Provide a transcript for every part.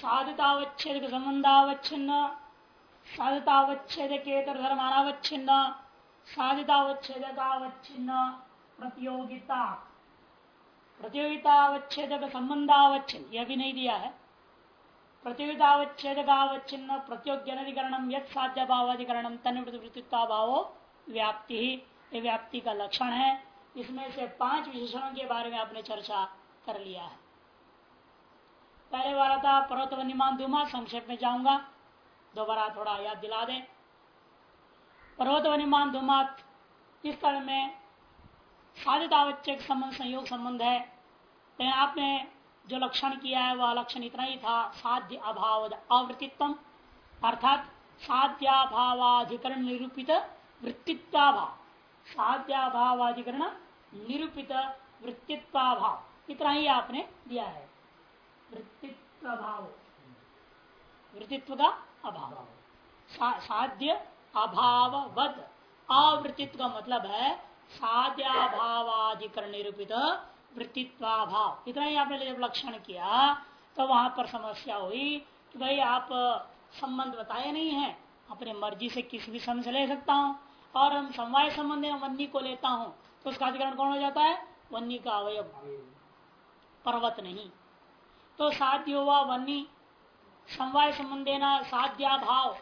साधितावच्छेद संबंधावच्छिन्न साधितावच्छेद केतर धर्म अनावच्छिन्न साधितावच्छेद कावच्छिन्न प्रतियोगिता। प्रतियोगितावच्छेद संबंधावच्छिन्न यह भी नहीं दिया है। प्रतियोगितावच्छेद कावच्छिन्न प्रतियोग्यनधिकरण यद साध्य भावाधिकरण तनिवृत्तित्वा भावो व्याप्ति। ये व्याप्ति का लक्षण है। इसमें से पाँच विशेषणों के बारे में आपने चर्चा कर लिया है। पहले वाला था पर्वत वनिमान दुमा संक्षेप में जाऊँगा। दोबारा थोड़ा याद दिला दे। पर्वत वनिमान दुमात इस तरह में साधित आवश्यक संबंध, संयोग संबंध है। लेकिन आपने जो लक्षण किया है, वह लक्षण इतना ही था, साध्य अभाव अवृत्तित्व अर्थात साध्याभावाधिकरण निरूपित वृत्तित्वाभाव। साध्याभावाधिकरण निरूपित वृत्तित्वाभाव। इतना ही आपने दिया है। वृत्तित्व भाव वृत्तित्व का अभाव सा, साध्य अभाववत अवृत्तित्व का मतलब है साध्याभावाधिकरण निरूपित वृत्तित्वाभाव। इतना ही आपने जब लक्षण किया तो वहाँ पर समस्या हुई कि भाई आप संबंध बताए नहीं है। अपने मर्ज़ी से किसी भी संबंध ले सकता हूँ। और हम समवाय संबंध में वन्नी को लेता हूँ तो उसका अधिकरण कौन हो जाता है? वन्नी का अवयव। पर्वत नहीं। तो साध्य हुआ वन्नी। समवाय संबंधेना साध्या भाव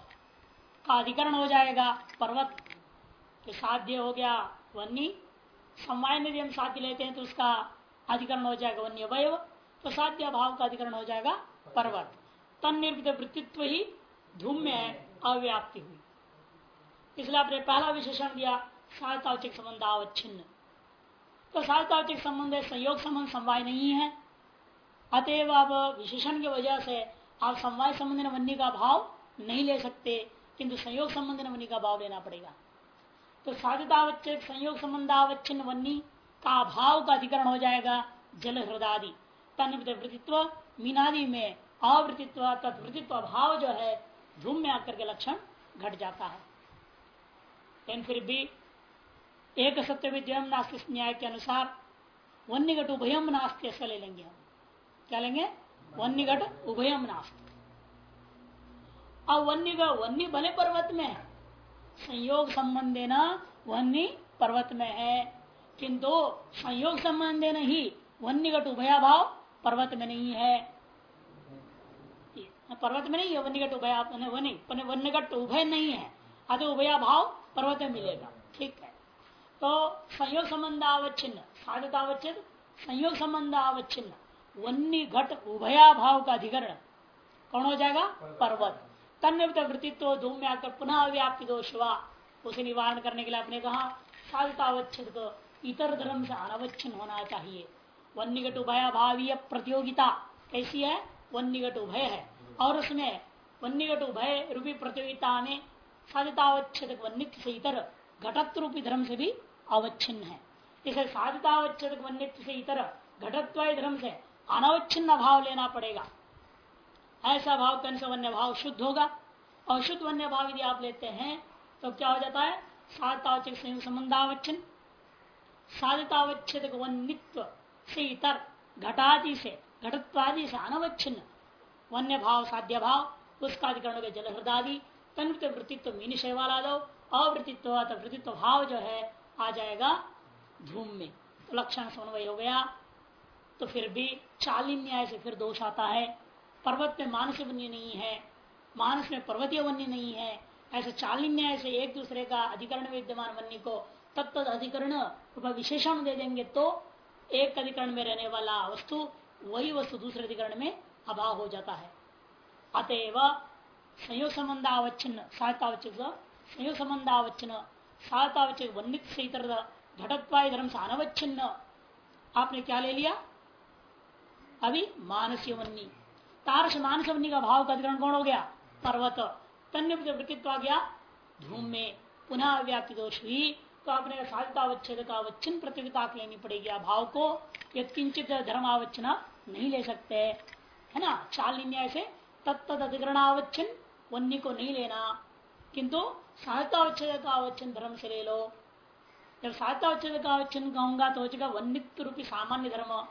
का अधिकरण हो जाएगा पर्वत। तो साध्य हो गया वन्नी। समवाय में भी हम साध्य लेते हैं तो उसका अधिकरण हो जाएगा वन्य अवयव। तो साध्य भाव का अधिकरण हो जाएगा पर्वत। तन निर्मित वृत्तित्व ही धूम्य है, अव्याप्ति हुई। इसलिए आपने पहला विशेषण दिया साहतावचिक संबंध अवच्छिन्न तो साहतावचिक संबंध संयोग संबंध समवाय नहीं है। अतएव अब विशेषण की वजह से आप समवाय संबंध वन्य का भाव नहीं ले सकते, किंतु संयोग संबंध वन्य का भाव लेना पड़ेगा। तो साधितावच्छेद, संयोग संबंधावच्छिन्न वन्नी का भाव का अधिकरण हो जाएगा जल हृदादि तन वृत्तित्व, मीनादि में अवृत्तित्व तत्वृत्तित्व भाव जो है धूम में आकर के लक्षण घट जाता है। लेकिन फिर भी एक सत्य विद्यम नास्तिक न्याय के अनुसार वन्यघट उभयम नास्त्य से ले लेंगे हम। क्या लेंगे? वन्यघट उभयम नास्त। अब वन्य वन्य भले पर्वत में। संयोग संबंधे न वन्य पर्वत में है। किंतु संयोग संबंधे ही वन्यघट उभया भाव पर्वत में नहीं है। पर्वत में नहीं है वन्यघट उभया वन्य वन्यघट उभय नहीं है। अतः उभया भाव पर्वत में मिलेगा। ठीक है। तो संयोग संबंध आवच्छिन्न साधतावच्छिन्न, संयोग संबंध आवच्छिन्न वन्य घट उभया भाव का अधिकरण। कौन हो जाएगा? पर्वत। तन्य वृत्तित्व धूम में आकर पुनः व्याप्ति दोष हुआ उसे निवारण करने के लिए आपने कहा साधतावच्छिन्न को इतर धर्म से अनवच्छिन्न होना चाहिए। वन्यघट उभया भावीय प्रतियोगिता कैसी है? वन्यघट उभय है। और उसमें वन्यघट उभय रूपी प्रतियोगिता में साधितावच्छेद वन्यत्व से इतर घटत्व रूपी धर्म से भी अवच्छिन्न है। इसे साधितावच्छेद वन्यत्व से इतर घटत्व धर्म से अनवच्छिन्न भाव लेना पड़ेगा। ऐसा भाव कन से वन्य भाव शुद्ध होगा। और शुद्ध वन्य भाव यदि आप लेते हैं तो क्या हो जाता है? साधितावच्छेद संयुक्त संबंधावच्छिन्न। साधितावच्छेद वन्यत्व से इतर घटादि से, घटत्वादि से अनवच्छिन्न। वन्य भाव, साध्य भाव उसका अधिकरण हो जल हृदादि तनुत वृत्तित्व मीन शैवाला दो अवृत्तित्व वृत्तित्व भाव जो है, आ जाएगा धूम में। तो लक्षण समन्वय हो गया। तो फिर भी चालीन न्याय से फिर दोष आता है। पर्वत में मानस वन्य नहीं है। मानस में पर्वतीय वन्य नहीं है। ऐसे चालीन न्याय से एक दूसरे का अधिकरण विद्यमान वन्य को तत्त अधिकरण विशेषण दे देंगे तो एक अधिकरण में रहने वाला वस्तु वही वस्तु दूसरे अधिकरण में अभाव हो जाता है। अतएव संयोग संबंध आवच्छिन्न सातावच्छिन्न संयोग संबंध आवच्छिन्न सातावच्छिन्न वन्नित से घटत्वाय धर्म से अनवच्छिन्न। आपने क्या ले लिया? अभी मानसीय वन्नी तारस मानस वन्नी का भाव का अधिकरण कौन हो गया? पर्वत। तन्य आ गया धूम में। पुनः व्याप्ति दोष हुई तो आपने साधितावच्छेद का अवच्छिन्न प्रतियोगिता लेनी पड़ेगी भाव को। यंचित धर्मावच्छना नहीं ले सकते। है ना? चाल न्याय से तत्त अधिकरणावच्छिन्न वन्य को नहीं लेना। किंतु साहित्यावच्छेद का अवच्छिन्न धर्म से ले लो। जब साहित्यावच्छेद का अवच्छिन्न कहूँगा तो हो जाएगा वन्यत्व रूपी सामान्य धर्म।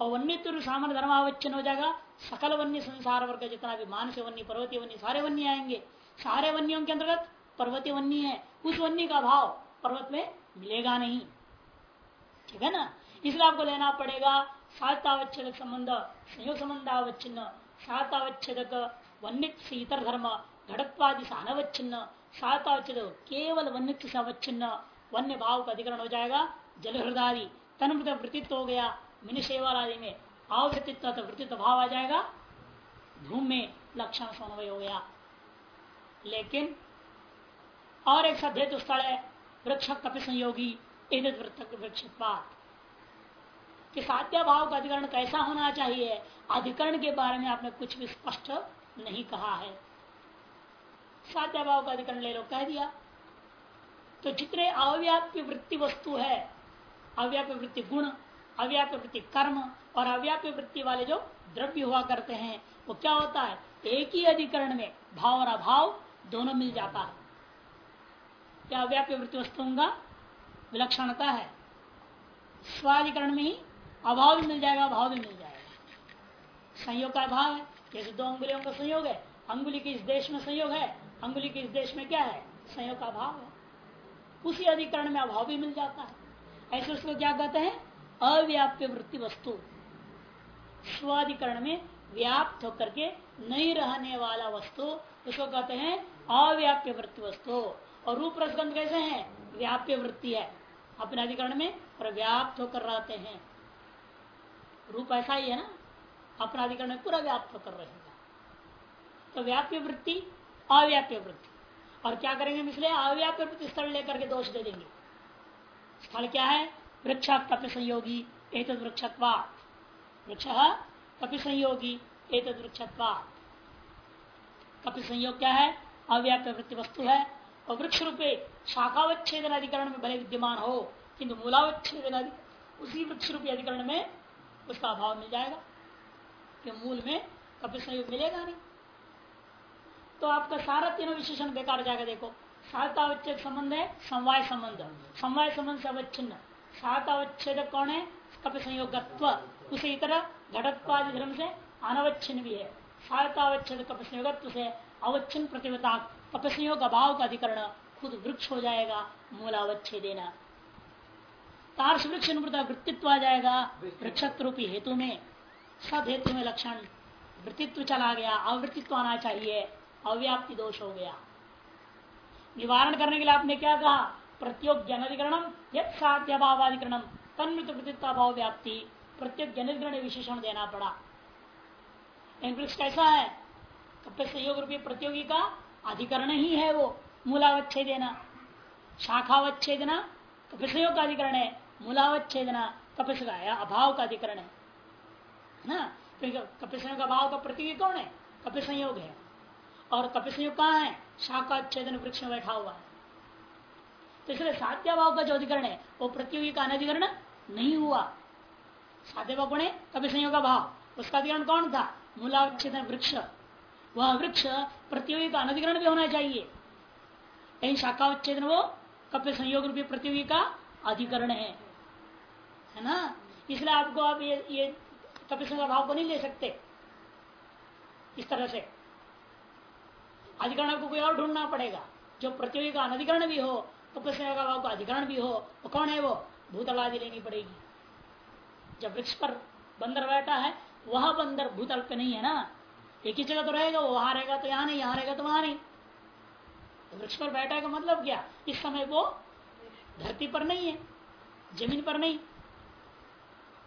और वन्य तो सामान्य धर्मावच्छन हो जाएगा सकल वन्य संसार वर्ग जितना भी मानस वन्य पर्वतीय वन्य सारे वन्य आएँगे। सारे वन्यों के अंतर्गत पर्वतीय वन्य है। उस वन्य का भाव पर्वत में मिलेगा नहीं। ठीक है ना? इसलिए आपको लेना पड़ेगा सातावच्छेद संबंध संयोग संबंध अवच्छिन्न सातावच्छेद वन्य से इतर धर्म, घटत्वादि से अनवच्छिन्न सातावच्छेद केवल वन्य से अवच्छिन्न, वन्य भाव का अधिकरण हो जाएगा जल हृदय तन वृत्तित्व हो गया मिनिशेवाल आदि में आवृत्तित्व वृत्तित्व भाव आ जाएगा। धूम में लक्षण समन्वय हो गया। लेकिन और एक सभ्य स्थल है, वृक्ष कपि संयोगी वृक्ष कि भाव का अधिकरण कैसा होना चाहिए, अधिकरण के बारे में आपने कुछ भी स्पष्ट नहीं कहा है। साध्य भाव का अधिकरण ले लो, कह दिया। तो जितने अव्याप्य वृत्ति वस्तु है, अव्याप्य वृत्ति गुण अव्याप्य वृत्ति कर्म और अव्याप्य वृत्ति वाले जो द्रव्य हुआ करते हैं, वो क्या होता है? एक ही अधिकरण में भाव और अभाव दोनों मिल जाता है। क्या अव्याप्य वृत्ति वस्तुओं का विलक्षणता है? स्वाधिकरण में ही अभाव भी मिल जाएगा भाव भी मिल जाएगा। संयोग का अभाव है, जैसे दो अंगुलियों का संयोग है, अंगुली के इस देश में संयोग है, अंगुली के इस देश में क्या है? संयोग का अभाव है। उसी अधिकरण में अभाव भी मिल जाता है। ऐसे उसको क्या कहते हैं? अव्याप्य वृत्ति वस्तु। स्वाधिकरण में व्याप्त होकर के नहीं रहने वाला वस्तु उसको कहते हैं अव्याप्य वृत्ति वस्तु। और रूप रसगंध कैसे है? व्याप्य वृत्ति है। अपने अधिकरण में और व्याप्त होकर रहते हैं। रूप ऐसा ही है ना? अपना अधिकरण में पूरा व्याप्त होकर रहेगा। तो व्याप्य वृत्ति, अव्याप्य वृत्ति। और क्या करेंगे इसलिए? अव्याप्य वृत्ति स्थल लेकर के दोष दे देंगे। स्थल क्या है? वृक्ष कपि संयोगी एक वृक्षत्वा वृक्ष कपि संयोगी एक वृक्षत्वा कपि संयोग क्या है? अव्याप्य वृत्ति वस्तु है। और वृक्ष रूपे शाखावच्छेदन अधिकरण में भले विद्यमान हो, किंतु मूलावच्छेदन उसी वृक्ष रूपी अधिकरण में उसका अभाव मिल जाएगा। कि मूल में कपि संयोग मिलेगा नहीं। तो आपका सारा तीनों विशेषण बेकार जाएगा देखो। सातावच्छेद संबंध है, समवाय संबंध। समवाय संबंध से अवच्छिन्न। सातावच्छेद कौन है कपि संयोगत्व उसी तरह घटत्वादि धर्म से अनवच्छिन्न भी है सातावच्छेद कपि संयोगत्व से अवच्छिन्न प्रतिवता कपि संयोग अभाव का अधिकरण खुद वृक्ष हो जाएगा मूलावच्छेदेना। तार्श वृक्ष वृत्तित्व आ जाएगा वृक्षत्व रूपी हेतु में सब हेतु में लक्षण वृत्तित्व चला गया अवृत्तित्व आना चाहिए अव्याप्ति दोष हो गया। निवारण करने के लिए आपने क्या कहा? प्रत्योग जनधिकरणम यद साध्यभावाधिकरणम तन्मित वृत्तित्व व्याप्ति प्रत्येक विशेषण देना पड़ा। वृक्ष कैसा है? कप्य संयोग रूपी प्रतियोगी का अधिकरण ही है वो मूलावच्छेद देना शाखावच्छेदना कप्य संयोग का अधिकरण है, मूलावच्छेदना कपिस का अभाव का अधिकरण है। ना? कपिस का अभाव का प्रतीक कौन है? कपिस संयोग है। और कपिस संयोग कहाँ है? शाखाच्छेदन वृक्ष में बैठा हुआ है। तो इसलिए साध्या भाव का जो अधिकरण है, वो प्रतियोगी का अनधिकरण नहीं हुआ। साध्य भाव कौन है कपि संयोग का भाव। उसका अधिकरण कौन था? मूलाच्छेदन वृक्ष। वह वृक्ष प्रतियोगी का अनधिकरण भी होना चाहिए। लेकिन शाखा उच्छेदन वो कप्य संयोग रूपी प्रतियोगी का अधिकरण है। है ना? इसलिए आपको आप ये ये कपिल का भाव को नहीं ले सकते। इस तरह से। अधिकरण आपको कोई और ढूंढना पड़ेगा। जो प्रतियोगी का अनधिकरण भी हो का भाव का अधिकरण भी हो तो कौन है वो? भूतल आदि लेनी पड़ेगी। जब वृक्ष पर बंदर बैठा है, वह बंदर भूतल पे नहीं है ना? एक ही जगह तो रहेगा, वो वहाँ रहेगा तो यहाँ नहीं, यहाँ रहेगा तो वहाँ नहीं। तो वृक्ष पर बैठा का मतलब क्या? इस समय वो धरती पर नहीं है, ज़मीन पर नहीं।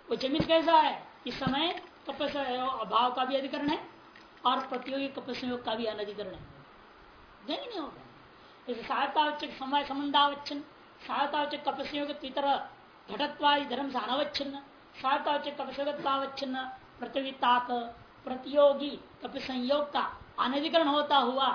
वो ज़मीन कैसा है? इस समय कपस, अभाव का भी अधिकरण है, और प्रतियोगी कपसयोग का भी अनधिकरण है। नहीं होगा। जैसे सहायतावचक समय संबंधावच्छन सहायतावचक कपसयोग तरह घटत्वादि धर्म से अनवच्छिन्न सहायतावचक कपसयोगत्वावच्छिन्न प्रतियोगिता प्रतियोगी कपि संयोग का अनधिकरण होता हुआ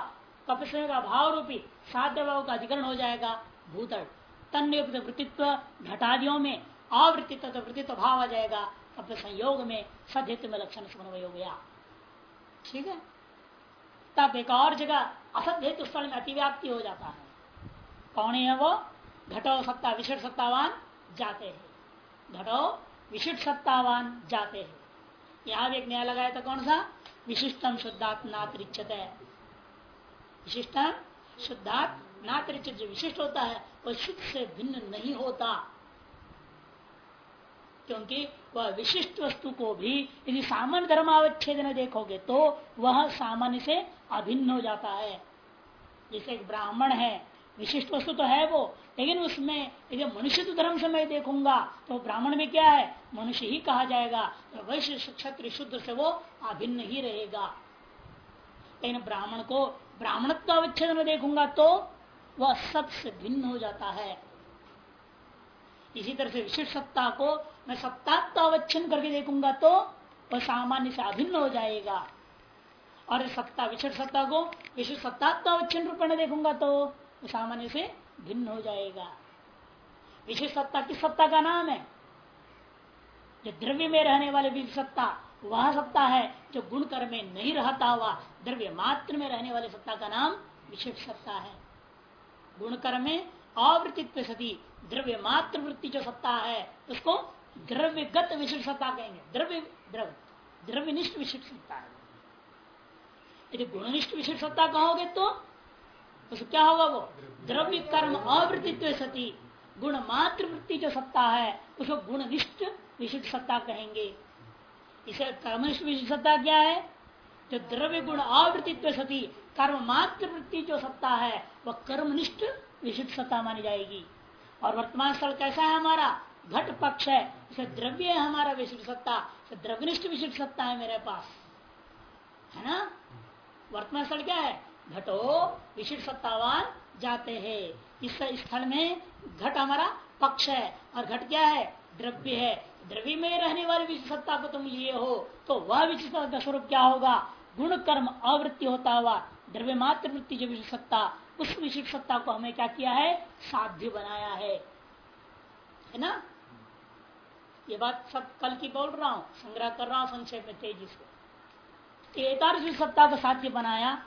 कपि संयोग भाव रूपी साध्य भाव का अधिकरण हो जाएगा भूतल। तन्युक्त वृत्तित्व घटादियों में अवृत्तित्व वृत्तित्व भाव आ जाएगा अपने संयोग में सदहित में लक्षण समन्वय हो गया। ठीक है? तब एक और जगह असत हेतु स्थल में अतिव्याप्ति हो जाता है। कौन है वो? घटो सत्ता, विशिष्ट सत्तावान जाते हैं। घटो, विशिष्ट सत्तावान जाते हैं। यहाँ भी एक नया लगाया था कौन सा? विशिष्टम शुद्धात्मा है विशिष्टम शुद्धात्मा जो विशिष्ट होता है, वह शुद्ध से भिन्न नहीं होता। क्योंकि वह विशिष्ट वस्तु को भी यदि सामान्य धर्मावच्छेद देखोगे तो वह सामान्य से अभिन्न हो जाता है। जैसे एक ब्राह्मण है, विशिष्ट वस्तु तो है वो, लेकिन उसमें यदि मनुष्य तो धर्म से मैं देखूँगा तो ब्राह्मण में क्या है? मनुष्य ही कहा जाएगा तो वैश्य क्षत्र शुद्ध से वो अभिन्न ही रहेगा। लेकिन ब्राह्मण को ब्राह्मणत्व अवच्छेद में देखूँगा तो वह सबसे भिन्न हो जाता है। इसी तरह से विशिष्ट सत्ता को मैं सत्ता अवच्छिन्न करके देखूँगा तो वह सामान्य से अभिन्न हो जाएगा। और सत्ता विशिष्ट सत्ता को विशिष्ट रूप में देखूँगा तो सामान्य से भिन्न हो जाएगा। विशेष सत्ता किस सत्ता का नाम है? जो द्रव्य में रहने वाले विशेष सत्ता, वह सत्ता है जो गुण कर में नहीं रहता हुआ, द्रव्य मात्र में रहने वाले सत्ता का नाम विशेष सत्ता है। गुण कर में अवृत्तित्व सती, द्रव्य मात्र वृत्ति जो सत्ता है, उसको द्रव्यगत विशिष्ट सत्ता कहेंगे। द्रव्य द्रव्य, द्रव्यनिष्ठ विशिष्ट सत्ता है। यदि गुणनिष्ठ विशिष्ट सत्ता कहोगे तो उसको क्या होगा वो? द्रव्य कर्म अवृत्तित्व सती। गुण मात्र वृत्ति जो सत्ता है, उसको गुणनिष्ठ विशिष्ट सत्ता कहेंगे। इसे कर्मनिष्ठ विशिष्ट सत्ता क्या है? जो द्रव्य गुण अवृत्तित्व सती, कर्म मात्र वृत्ति जो सत्ता है, वह कर्मनिष्ठ विशिष्ट सत्ता मानी जाएगी। और वर्तमान स्थल कैसा है हमारा? घट पक्ष है। इसे द्रव्य है हमारा विशिष्ट सत्ता। द्रव्यनिष्ठ विशिष्ट सत्ता है मेरे पास। है ना? वर्तमान स्थल क्या है? घटो, विशिष्ट सत्तावान जाते हैं। इस स्थल में घट हमारा पक्ष है। और घट क्या है? द्रव्य है। द्रव्य में रहने वाली विशिष्ट सत्ता को तुम लिए हो तो वह विशिष्ट का स्वरूप क्या होगा? गुण, कर्म, अवृत्ति होता हुआ। द्रव्य मात्र वृत्ति जो विशिष्ट सत्ता, उस विशिष्ट सत्ता को हमें क्या किया है? साध्य बनाया है। है ना? ये बात सब कल की बोल रहा हूँ, संग्रह कर रहा हूँ, संक्षेप में तेज़ी से। एक सत्ता को साध्य बनाया,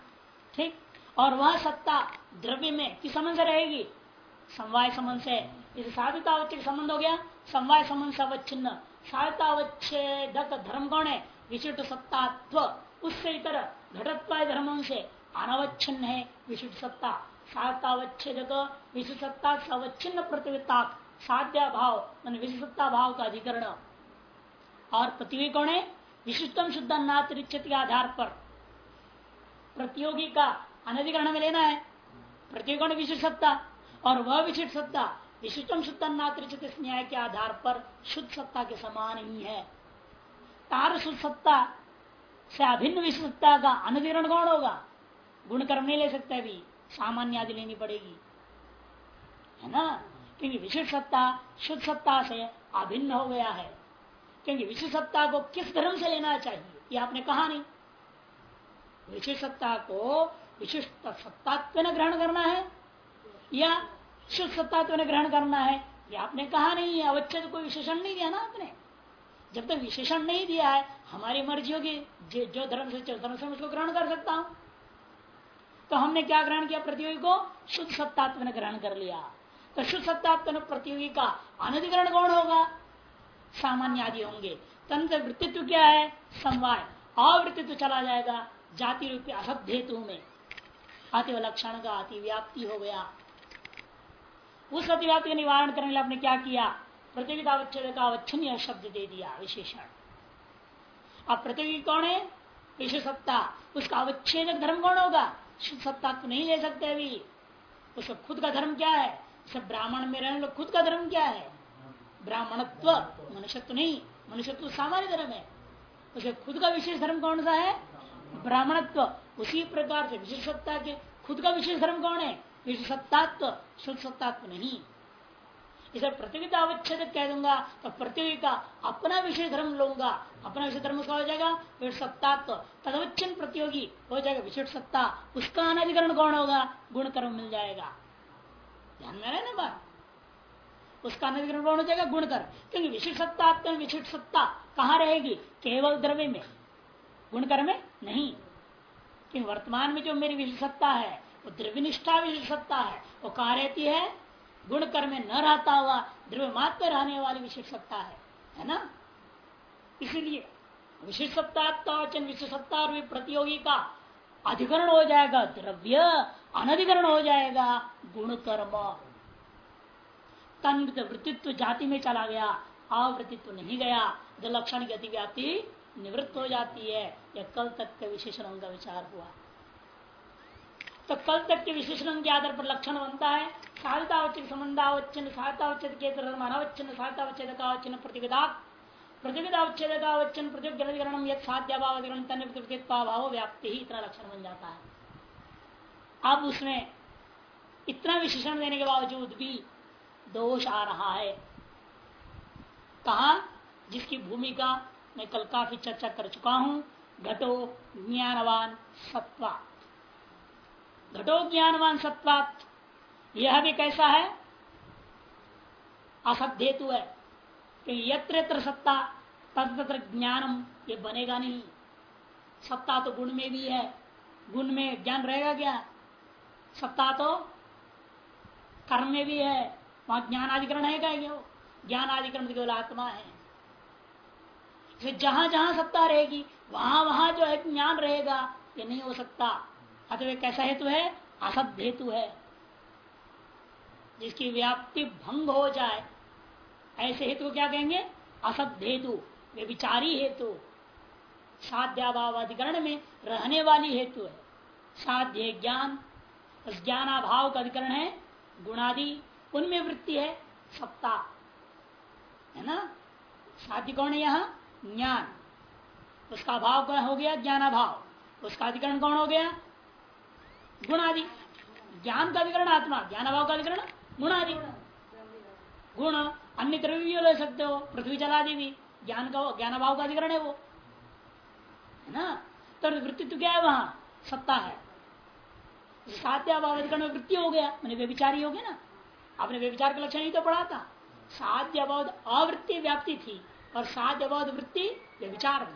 ठीक? और वह सत्ता द्रव्य में किस संबंध से रहेगी? समवाय संबंध से। इस साधितावच्छेद संबंध हो गया। समवाय संबंध से अवच्छिन्न। साधितावच्छेदक धर्म कौन है? विशिष्ट सत्तात्व। उससे इतर घटत्व धर्मों से अनवच्छिन्न है विशिष्ट सत्ता। सातावच्छेदक विशिष्ट सत्ता अवच्छिन्न प्रतियोगिता साध्या भाव मान विशिष्ट सत्ता भाव का अधिकरण। और पृथ्वी कौन है? विशिष्टम शुद्ध के आधार पर। प्रतियोगी का अनधिकरण में लेना है। प्रतियोगी विशिष्ट सत्ता और वह विशिष्ट सत्ता विशिष्टम शुद्ध नात्रिचित न्याय के आधार पर शुद्ध सत्ता के समान ही है। तार शुद्ध सत्ता से अभिन्न विशिष्ट सत्ता का अनधिकरण कौन होगा? गुण कर्म नहीं ले सकते अभी। सामान्य आदि लेनी पड़ेगी। है ना? क्योंकि विशिष्ट सत्ता शुद्ध सत्ता से अभिन्न हो गया है। क्योंकि विशिष्ट सत्ता को किस धर्म से लेना चाहिए? ये आपने कहा नहीं। विशिष्टता को विशिष्ट सत्तात्व ने ग्रहण करना है या शुद्ध सत्तात्व ने ग्रहण करना है? ये आपने कहा नहीं है अवच्छेद कोई विशेषण नहीं दिया ना आपने। जब तक विशेषण नहीं दिया है, हमारी मर्ज़ी होगी जो धर्म से धर्म से उसको ग्रहण कर सकता हूँ। तो हमने क्या ग्रहण किया? प्रतियोगी को शुद्ध सत्तात्व ने ग्रहण कर लिया। तो शुद्ध सत्तात्व प्रतियोगी का अनधिकरण कौन होगा? सामान्य आदि होंगे। तंत्र वृत्तित्व क्या है? समवाय अवृत्तित्व चला जाएगा जाति रूपी असत हेतु में। अतिवलक्षण का अतिव्याप्ति हो गया। उस अतिव्याप्ति का निवारण करने के लिए आपने क्या किया? प्रतियोगिता अवच्छेद का अवच्छिन्न शब्द दे दिया, विशेषण। अब प्रतियोगी कौन है? विशेष सत्ता उसका अवच्छेदक धर्म कौन होगा? सत्ता तो नहीं ले सकते अभी। उसका खुद का धर्म क्या है? सब ब्राह्मण में रहने लोग खुद का धर्म क्या है? ब्राह्मणत्व, मनुष्यत्व नहीं, मनुष्यत्व सामान्य धर्म है। उसके खुद का विशेष धर्म कौन सा है? ब्राह्मणत्व। उसी प्रकार से विशेष सत्ता के खुद का विशेष धर्म कौन है? विशेष सत्तात्व, शुद्ध सत्तात्व नहीं। इसे प्रतियोगिता अवच्छेद कह दूँगा तो प्रतियोगी का अपना विशेष धर्म लूँगा। अपना विशेष धर्म उसका हो जाएगा? विशेष सत्तात्व। तदवच्छिन्न प्रतियोगी हो जाएगा विशेष सत्ता। उसका अनधिकरण कौन होगा? गुण कर्म मिल जाएगा। ध्यान में रहे ना बात? उसका अनधिकरण हो जाएगा गुण कर। क्योंकि विशिष्ट सत्ता विशिष्ट सत्ता कहाँ रहेगी? केवल द्रव्य में। गुण कर्म में नहीं। कि वर्तमान में जो मेरी विशेषता है, वो द्रव्यनिष्ठा विशेषता है। वो कहा रहती है? गुण कर्म में न रहता हुआ द्रव्य मात्र रहने वाली विशेषता है। है ना? इसीलिए विशिष्ट सत्तावचन विशिष्ट सत्ता प्रतियोगी का अधिकरण हो जाएगा। द्रव्य अनधिकरण हो जाएगा। गुण कर्म तन वृत्तित्व जाति में चला गया, आवृत्तित्व नहीं गया जो लक्षण की अतिव्याप्ति निवृत्त हो जाती है या कल तक के विशेषण का विचार हुआ। तो कल तक के विशेषण के आधार पर लक्षण बनता है साधतावच्चन संबंधावच्चन साधतावच्चन के अनावच्चन साधतावच्छेद का वचन प्रतिविधा उच्छेद का वचन प्रतिग्रहण यद साध्याभाव तन व्याप्ति ही इतना लक्षण बन जाता है। अब उसमें इतना विशेषण देने के बावजूद भी दोष आ रहा है। कहा, जिसकी भूमिका मैं कल काफ़ी चर्चा कर चुका हूँ, घटो ज्ञानवान सत्वात। घटो ज्ञानवान सत्वात, यह भी कैसा है? असध्येतु है। कि यत्र यत्र सत्ता तत्र ज्ञानम, ये बनेगा नहीं। सत्ता तो गुण में भी है। गुण में ज्ञान रहेगा क्या? सत्ता तो कर्म में भी है। वहाँ ज्ञान अधिकरण है क्या ज्ञान अधिकरण केवल आत्मा है। जहाँ जहाँ सत्ता रहेगी, वहाँ वहाँ जो है ज्ञान रहेगा, ये नहीं हो सकता। अतः कैसा हेतु है? असद हेतु है। जिसकी व्याप्ति भंग हो जाए, ऐसे हेतु क्या कहेंगे? असद हेतु। वे विचारी हेतु। साध्याभाव अधिकरण में रहने वाली हेतु है। साध्य ज्ञान उस ज्ञानाभाव का अधिकरण है, गुणादि उनमें वृत्ति है सत्ता है ना? साध्य कौन है यहाँ ज्ञान। उसका भाव कौन हो गया? ज्ञानाभाव। उसका अधिकरण कौन हो गया? गुणादि। ज्ञान का अधिकरण आत्मा, ज्ञानाभाव का अधिकरण गुणादि। गुण, अन्य द्रव्य भी ले सकते हो, पृथ्वी चला दी भी। ज्ञान का, ज्ञानाभाव का अधिकरण है वो। है ना? तो वृत्तित्व क्या है वहाँ? सत्ता है। साध्याभाव अधिकरण में वृत्ति हो गया, मैंने व्यविचारी हो गया ना। आपने व्यविचार का लक्षण ही तो पढ़ा था। साध्य बहुत अवृत्ति व्याप्ति थी और साध्य बहुत वृत्ति व्यविचार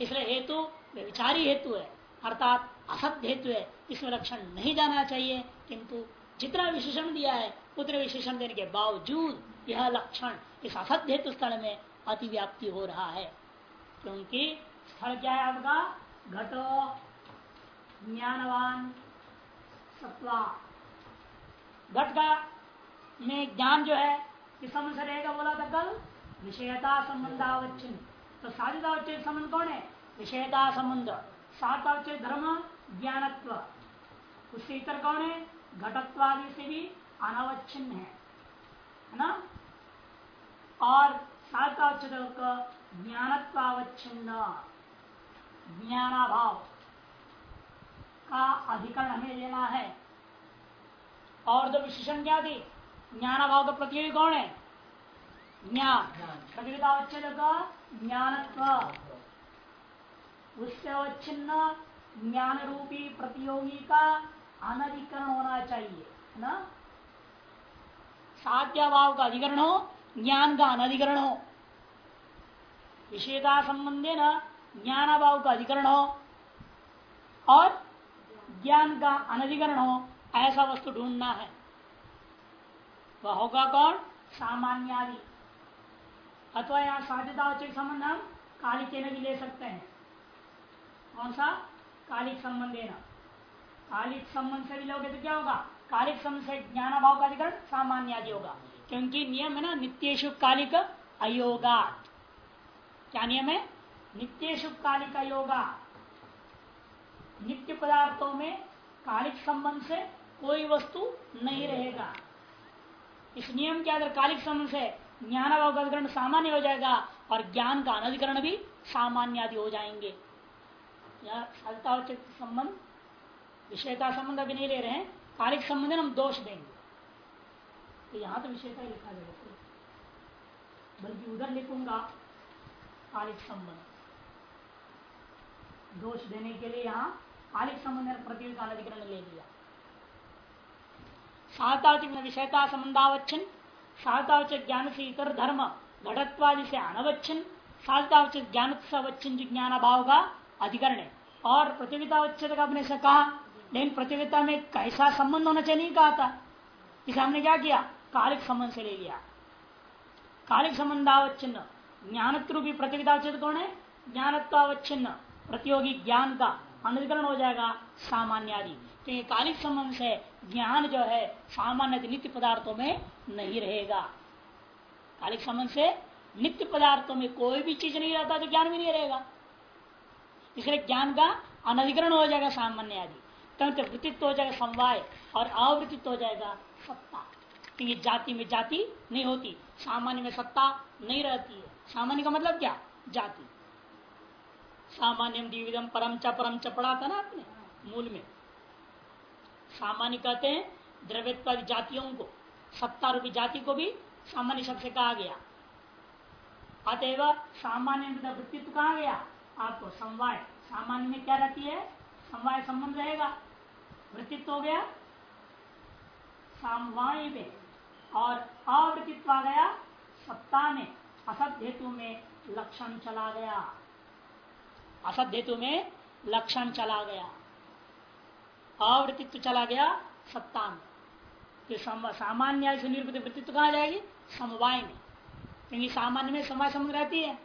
इसलिए हेतु व्यविचारी हेतु है, अर्थात असत्य हेतु है। इसमें लक्षण नहीं जाना चाहिए, किंतु जितना विशेषण दिया है, उतने विशेषण देने के बावजूद यह लक्षण इस असत्य हेतु स्थल में अतिव्याप्ति हो रहा है। क्योंकि स्थल क्या है आपका? घटो, ज्ञानवान, सत्वा। घट का में ज्ञान जो है, किस संबंध से रहेगा बोला था कल? विषयता संबंधावच्छिन्न। तो साधितावच्छेद संबंध कौन है? विषयता संबंध। सातावच्छेद धर्म, ज्ञानत्व। उससे इतर कौन है? घटत्वादि से भी अनावच्छिन्न है। है ना? और सातावच्छेद ज्ञानत्वावच्छिन्न। ज्ञानाभाव का अधिकरण हमें लेना है। और जो विशेषण क्या थी? ज्ञान भाव का प्रतियोगी कौन है? ज्ञान। प्रतियोगितावच्छेद का ज्ञानत्व। उससे अवच्छिन्न ज्ञान रूपी प्रतियोगी का अनधिकरण होना चाहिए ना? साध्या भाव का अधिकरण हो ज्ञान का अनधिकरण हो। विषयता संबंधी न ज्ञान भाव का अधिकरण हो और ज्ञान का अनधिकरण हो। ऐसा वस्तु ढूंढना है। वह होगा कौन सामान्यादि अथवा यहाँ साध्यता संबंध हम कालिक भी ले सकते हैं। कौन सा? कालिक संबंध देना। कालिक संबंध से भी लोगे तो क्या होगा? कालिक संबंध से ज्ञान भाव का अधिकरण सामान्य आदि होगा। क्योंकि नियम है ना नित्येशु कालिक अयोगा क्या नियम है? नित्येशु कालिक अयोगा नित्य पदार्थों में कालिक संबंध से कोई वस्तु नहीं रहेगा। इस नियम के आधार कालिक संबंध से ज्ञान अधिकरण सामान्य हो जाएगा और ज्ञान का अनधिकरण भी सामान्य आदि हो जाएँगे। संबंध, विषय का संबंध अभी नहीं ले रहे हैं। कालिक संबंध हम दोष देंगे। तो यहाँ तो विषय का लिखा जाएगा बल्कि उधर लिखूँगा कालिक संबंध। दोष देने के लिए यहाँ कालिक संबंध प्रतियोगिता अधिकरण ले लिया। विषयता संबंधावच्छन सातावचिक ज्ञान से इतर धर्म घटत्वादि से अनवच्छन। सातावचिक ज्ञान सवच्छन ज्ञान भाव का अधिकरण। है और प्रतियोगिता उच्चत का अपने से कहा, लेकिन प्रतियोगिता में कैसा संबंध होना चाहिए, नहीं कहा था। इसे हमने क्या किया? कालिक संबंध से ले लिया। कालिक संबंधावच्छिन्न ज्ञान रूपी प्रतियोगितावच्छिन्न कौन है? ज्ञानत्वावच्छिन्न, प्रतियोगी ज्ञान का अनुकरण हो जाएगा सामान्य आदि तो कालिक संबंध से ज्ञान जो है, सामान्य नित्य पदार्थों में नहीं रहेगा। कालिक संबंध से नित्य पदार्थों में कोई भी चीज़ नहीं रहता तो ज्ञान भी नहीं रहेगा। इसलिए ज्ञान का अनधिकरण हो जाएगा सामान्य आदि। तब वृत्तित्व हो जाएगा समवाय और अवृत्तित्व हो जाएगा सत्ता। क्योंकि जाति में जाति नहीं होती, सामान्य में सत्ता नहीं रहती है। सामान्य का मतलब क्या? जाति। सामान्य परम च परम च पढ़ा था ना आपने? मूल में। सामान्य कहते हैं द्रव्यत्वादी जातियों को सत्ता रूपी जाति को भी सामान्य शब्द से कहा गया। अतएव सामान्य वृत्तित्व कहा गया। आपको समवाय, सामान्य में क्या रहती है? समवाय संबंध रहेगा। वृत्तित्व हो गया। समवाय में। और अवृत्तित्व आ गया। सत्ता में। असत हेतु में लक्षण चला गया। असत हेतु में लक्षण चला गया। अवृत्तित्व चला गया सत्ता में। तो सामान्य से वृत्तित्व कहा जाएगी? समवाय में। क्योंकि सामान्य में समय संबंध रहती है।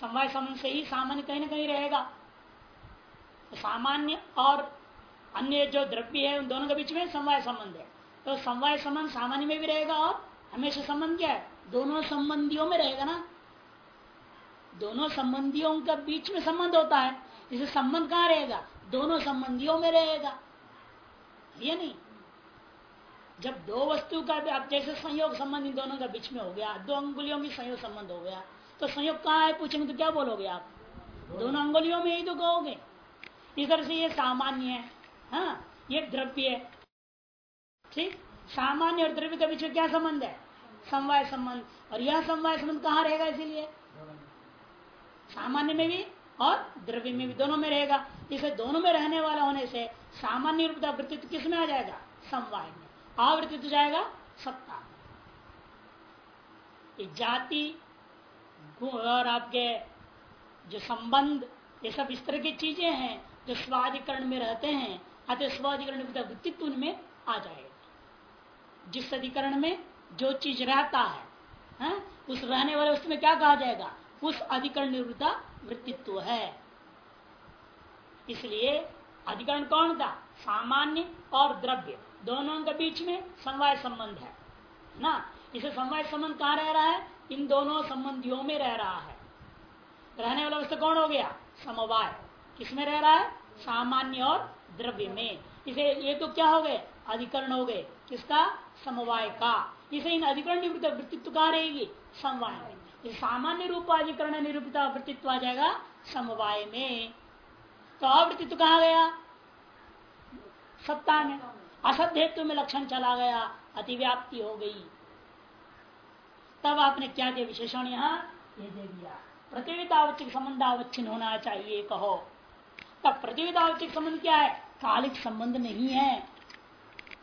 समवाय संबंध से ही सामान्य कहीं ना कहीं रहेगा। तो सामान्य और अन्य जो द्रव्य है, उन दोनों के बीच में समवाय संबंध है। तो समवाय संबंध सामान्य में भी रहेगा और हमेशा संबंध क्या है? दोनों संबंधियों में रहेगा ना। दोनों संबंधियों के बीच में संबंध होता है। इसे संबंध कहाँ रहेगा? दोनों संबंधियों में रहेगा। ये नहीं। जब दो वस्तु का भी आप जैसे संयोग संबंध इन दोनों का बीच में हो गया, दो अंगुलियों में संयोग संबंध हो गया तो संयोग कहाँ है पूछेंगे तो क्या बोलोगे आप? दोनों अंगुलियों में ही तो कहोगे। तरह से ये सामान्य है हाँ ये द्रव्य है। ठीक? सामान्य और द्रव्य के बीच में क्या संबंध है? समवाय संबंध। और यह समवाय संबंध कहाँ रहेगा इसीलिए? सामान्य में भी और द्रव्य में भी, दोनों में रहेगा। इसे दोनों में रहने वाला होने से सामान्य रूप वृत्तित्व किसमें आ जाएगा? समवाय में। आवृत्तित्व जाएगा सत्ता में। जाति और आपके जो संबंध ये सब इस तरह की चीज़ें हैं जो स्वाधिकरण में रहते हैं। अतः स्वाधिकरण वृत्तित्व उनमें आ जाएगा। जिस अधिकरण में जो चीज़ रहता है, है उस रहने वाले उसमें क्या कहा जाएगा? उस अधिकरण निवृत्ता वृत्तित्व है। इसलिए अधिकरण कौन था? सामान्य और द्रव्य। दोनों के बीच में समवाय संबंध है, ना? इसे समवाय संबंध कहा रह रहा है? इन दोनों संबंधियों में रह रहा है। रहने वाला वस्तु कौन हो गया? समवाय। किसमें रह रहा है? सामान्य और द्रव्य में। इसे ये तो क्या हो गए? अधिकरण हो गए। किसका? समवाय का। इसे इन अधिकरण निवृत्त वृत्तित्व कहा रहेगी? समवाय में। सामान्य रूप अधिकरण निरूपित वृत्तित्व आ जाएगा समवाय में। तो अवृत्तित्व कहा गया? सत्ता में। असध्यत्व में लक्षण चला गया, अतिव्याप्ति हो गई। तब आपने क्या दिया विशेषण यहाँ? ये दे दिया। प्रतियोगितावचिक संबंध आवच्छिन्न होना चाहिए, कहो। तब प्रतियोगितावचिक संबंध क्या है? कालिक संबंध नहीं है।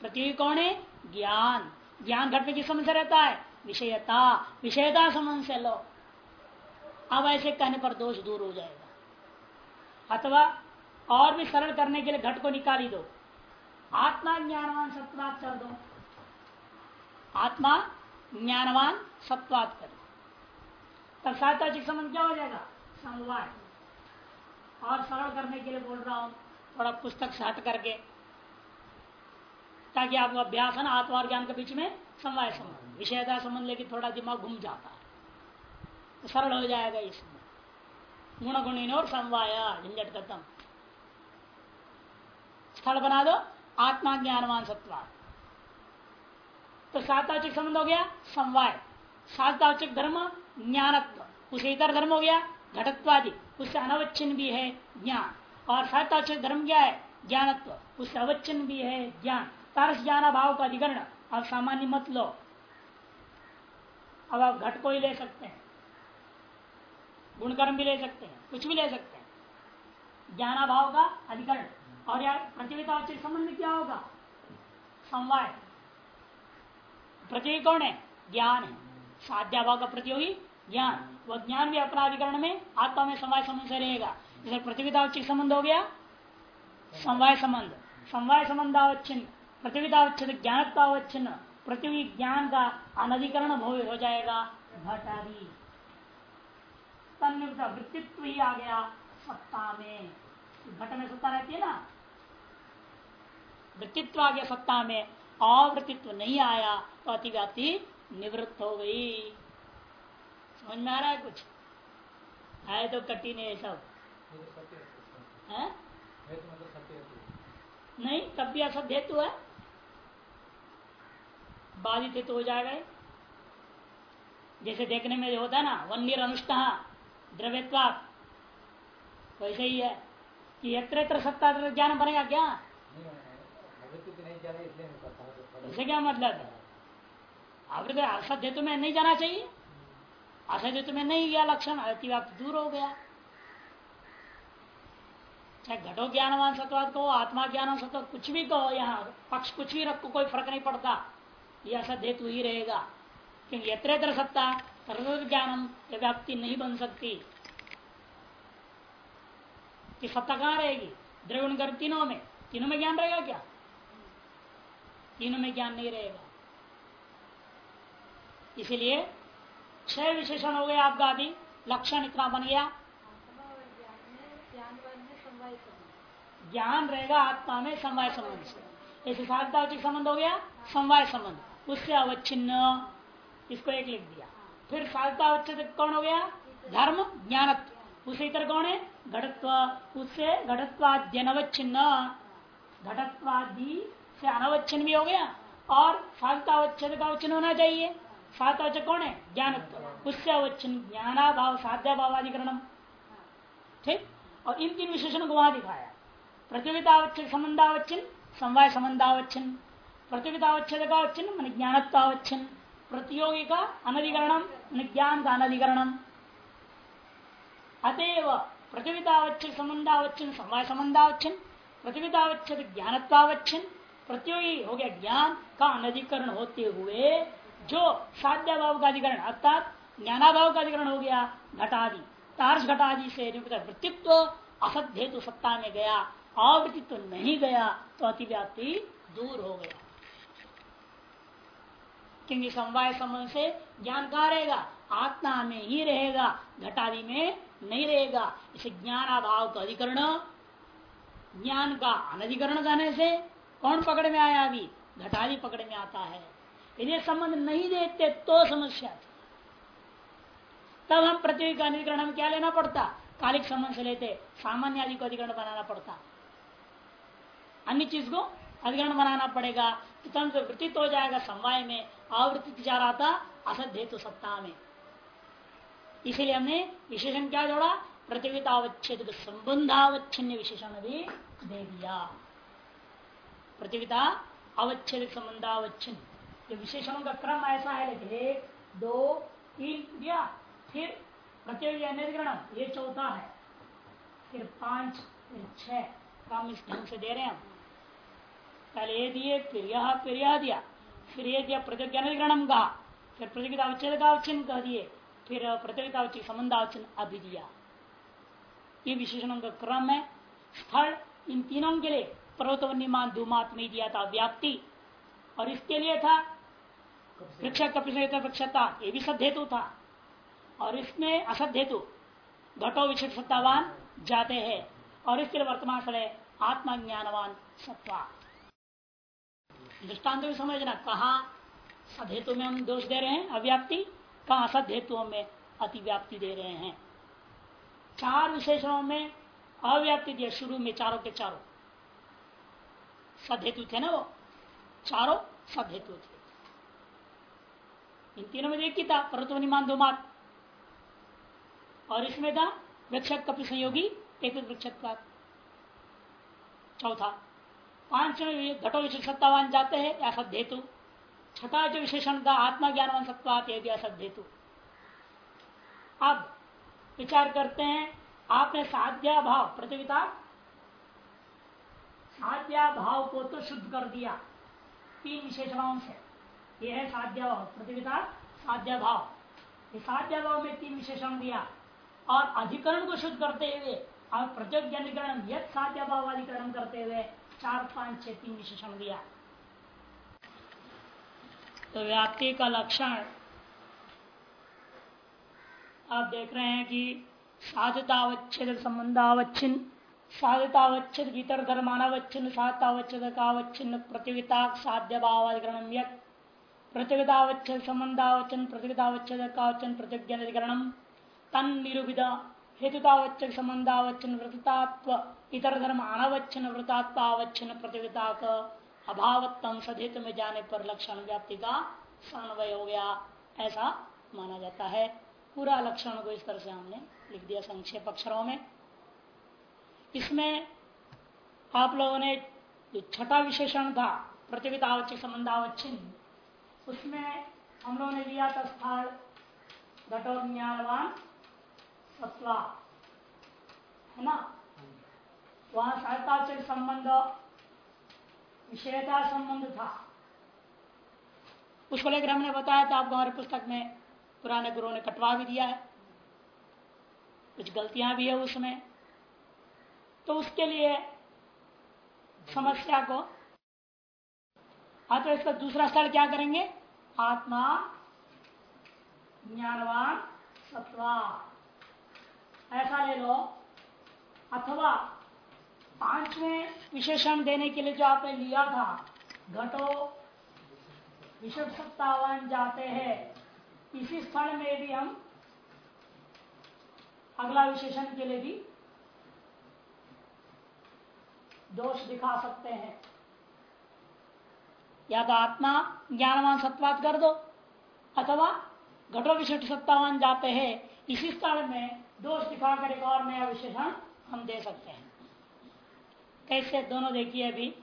प्रतियोगी कौन है? ज्ञान। ज्ञान घट में किस संबंध से रहता है? विषयता। विषयता संबंध से लो। अब ऐसे कहने पर दोष दूर हो जाएगा। अथवा और भी सरल करने के लिए घट को निकाली दो। आत्मा ज्ञानवान सत्वात कर दो। आत्मा ज्ञानवान सत्वात कर दो। तब साहित्य संबंध क्या हो जाएगा? समवाय। और सरल करने के लिए बोल रहा हूँ, थोड़ा पुस्तक से हट करके, ताकि आपको अभ्यास है ना, आत्मा और ज्ञान के बीच में समवाय संबंध। विषयता संबंध लेकिन थोड़ा दिमाग घूम जाता है। तो सरल हो जाएगा इसमें गुण गुणीन और समवाय झंझट खत्म। स्थल बना दो, आत्मा ज्ञानवान सत्वा। तो सातावचिक संबंध हो गया, समवाय। सातावचिक धर्म, ज्ञानत्व। उसे इतर धर्म हो गया, घटत्वादि। उससे अनवच्छिन्न भी है ज्ञान। और सातावचिक धर्म क्या है? ज्ञानत्व। उससे अवच्छिन्न भी है ज्ञान। तारस ज्ञान भाव का अधिकरण। आप सामान्य मत लो। अब आप घट को ही ले सकते हैं। गुणकर्म भी ले सकते हैं, कुछ भी ले सकते हैं। ज्ञानाभाव का अधिकरण। और यार प्रतियोगिता संबंध में क्या होगा? समवाय। प्रतियोगी कौन है? ज्ञान है। साध्याभाव का प्रतियोगी ज्ञान। वह ज्ञान भी अपना अधिकरण में आत्मा में समवाय संबंध से रहेगा। जैसे प्रतियोगितावच्छिन्न संबंध हो गया, समवाय संबंध। समवाय संबंधावच्छिन्न प्रतियोगितावच्छिन्न ज्ञानत्वावच्छिन्न। प्रतियोगी ज्ञान का अनधिकरण हो जाएगा। आदि तन्निवृत्त वृत्तित्व ही आ गया सत्ता में। घट में सत्ता रहती है ना? वृत्तित्व आ गया सत्ता में अवृत्तित्व नहीं आया तो अतिव्याप्ति निवृत्त हो गई। समझ में आ रहा है कुछ? है तो कठिन है सब। है नहीं तब भी असद हेतु है। बाधित हेतु हो जाएगा जैसे देखने में होता है ना वन निर अनुष्ठा द्रव्यत्वा। वैसे ही है कि यत्र सत्ता ज्ञान बनेगा क्या? इसे क्या मतलब? आवृत असद हेतु में नहीं जाना चाहिए। असद हेतु में नहीं गया लक्षण अति अतिव्याप्त दूर हो गया। चाहे घटो ज्ञानवान सत्वाद कहो आत्मा ज्ञान सत्व कुछ भी कहो, यहाँ पक्ष कुछ भी रखो, कोई फ़र्क नहीं पड़ता। यह असद हेतु ही रहेगा। क्योंकि यत्र यत्र सत्ता सर्व ज्ञानम व्याप्ति नहीं बन सकती। कि सत्ता कहाँ रहेगी? द्रविण गर्भ तीनों में। तीनों में ज्ञान रहेगा क्या? तीनों में ज्ञान नहीं रहेगा। इसीलिए छह विशेषण हो गए आपका अभी। लक्षण इतना बन गया। ज्ञान रहेगा आत्मा में समवाय संबंध से। जैसे साधावचिक संबंध हो गया, समवाय संबंध। उससे अवच्छिन्न। इसको एक लिख दिया। फिर साधावच्छेद कौन हो गया? धर्म, ज्ञानत्व। उसे इतर कौन है? घटत्व। उससे घटत्वाद्यनवच्छिन्न। घटत्वादि से अनवच्छिन्न भी हो गया। और साधावच्छेद का अवच्छिन्न होना चाहिए। साधावच्छेद कौन है? ज्ञानत्व। उससे अवच्छिन्न ज्ञानाभाव साध्या भावाधिकरणम ठीक? और इन तीन विशेषणों को वहाँ दिखाया। प्रतियोगितावच्छेद संबंधावच्छिन्न, समवाय, संबंधावच्छिन्न। प्रतियोगितावच्छेद का अवच्छिन्न, मान ज्ञानत्वावच्छिन्न। प्रतियोगी का अनधिकरणम ज्ञान का अनधिकरणम। अतएव प्रतियोगितावच्छेद संबंधावच्छिन्न, समवाय संबंधावच्छिन्न प्रतियोगितावच्छेद ज्ञानत्वावच्छिन्न, प्रतियोगी हो गया ज्ञान का अनधिकरण होते हुए, जो साध्या भाव का अधिकरण अर्थात ज्ञानाभाव का अधिकरण हो गया, घटादि तार्स घटादि से वृत्तित्व, असत हेतु सत्ता में गया, आवृत्तित्व नहीं गया तो अतिव्याप्ति दूर हो गया। क्योंकि समवाय संबंध से ज्ञान कहा रहेगा? आत्मा में ही रहेगा। घटादि में नहीं रहेगा। इसे ज्ञानाभाव का अधिकरण, ज्ञान का अनधिकरण करने से कौन पकड़ में आया अभी? घटादि पकड़ में आता है। यदि संबंध नहीं देते तो समस्या थी। तब हम पृथ्वी का अधिकरण हम क्या लेना पड़ता? कालिक संबंध से लेते। सामान्य आदि को अधिकरण बनाना पड़ता। अन्य चीज़ को अधिकरण बनाना पड़ेगा। तो तंत्र वृत्तित हो जाएगा, समवाय में आवृत्ति जा रहा था असद हेतु सत्ता में। इसीलिए हमने विशेषण क्या जोड़ा? प्रतियोगितावच्छेद संबंधावच्छिन्न विशेषण भी दे दिया। प्रतियोगिता अवच्छेद संबंधावच्छिन्न विशेषणों का क्रम ऐसा है, लेकिन एक, दो, तीन दिया, फिर प्रतियोगी ये चौथा है। फिर पाँच, फिर छह, काम इस ढंग से दे रहे हैं हम। पहले ये दिए फिर यह फिर यह दिया फिर ये दिया प्रतिज्ञान कहा फिर प्रतियोगिता अवच्छेद का अवच्छिन्न कह दिए फिर प्रतियोगिता अवच्छेद संबंधावच्छिन्न अभी दिया ये विशेषणों का क्रम है स्थल इन तीनों के लिए पर्वतवन्यमान धूमात में दिया था व्याप्ति और इसके लिए था वृक्ष वृक्षता ये भी सद हेतु था और इसमें असद हेतु घटो विशिष्ट सत्तावान जाते हैं और इसके लिए वर्तमान समय आत्मज्ञानवान सत्ता दृष्टांत भी समझना, कहा सदहेतु में हम दोष दे रहे हैं, अव्याप्ति? कहा असद हेतुओं में अतिव्याप्ति दे रहे हैं? चार विशेषणों में अव्याप्ति दिया, शुरू में चारों के चारों। सदहेतु थे ना वो? चारों सदहेतु थे। इन तीनों में एक ही था पर्वतवनिमान दो मात। और इसमें था, वृक्षक कपि संयोगी, एक वृक्षक चौथा पाँच घटो विशेष सत्तावान जाते हैं, या सद्धेतु छठा जो विशेषण था आत्मा ज्ञानवान सत्वात यह भी असद्धेतु अब विचार करते हैं, आपने साध्या भाव प्रतियोगिता साध्या भाव को तो शुद्ध कर दिया। तीन विशेषणाओं से। यह है साध्या भाव प्रतियोगिता साध्या भाव। साध्या भाव में तीन विशेषण दिया। और अधिकरण को शुद्ध करते हुए, और प्रत्यज्ञानिकरण यद साध्या भाव अधिकरण करते हुए चार पाँच छह तीन विशेषण दिया तो व्याप्ति का लक्षण, आप देख रहे हैं कि साधतावच्छेद, संबंधावच्छिन्न, साधतावच्छेद भीतर धर्मानावच्छिन्न, साधतावच्छेद, कावच्छिन्न प्रतियोगिता साध्य भावाधिकरण यक प्रतियोगितावच्छेद संबंधावच्छन प्रतियोगितावच्छेद कावच्छन प्रतिज्ञान तन निरूपित हेतुतावच्छन संबंधावच्छन व्रततात्व इतर धर्म अनावच्छन व्रतात्वावच्छन प्रतियोगिता का अभावत्म सदित में जाने पर लक्षण व्याप्ति का समन्वय हो गया ऐसा माना जाता है। पूरा लक्षण को इस तरह से हमने लिख दिया संक्षेप अक्षरों में। इसमें आप लोगों ने जो छठा विशेषण था प्रतियोगितावच्य संबंधावच्छिन्न उसमें हम लोगों ने लिया था स्थल घटो सत्वा है ना? वहाँ सहतावचक संबंध विषयता संबंध था। उसको लेकर हमने बताया था आपको, हमारे पुस्तक में पुराने गुरुओं ने कटवा भी दिया है। कुछ गलतियाँ भी है उसमें। तो उसके लिए समस्या को हाँ तो इसका दूसरा स्थल क्या करेंगे? आत्मा ज्ञानवान सत्वा ऐसा ले लो। अथवा पाँचवें विशेषण देने के लिए जो आपने लिया था, घटो विषम सत्तावन जाते हैं। इसी स्थल में भी हम अगला विशेषण के लिए भी दोष दिखा सकते हैं। या तो आत्मा ज्ञानवान सत्वात कर दो, अथवा घटो विशिष्ट सत्तावान जाते हैं। इसी स्थल में दोष दिखाकर एक और नया विशेषण हम दे सकते हैं। कैसे? दोनों देखिए अभी।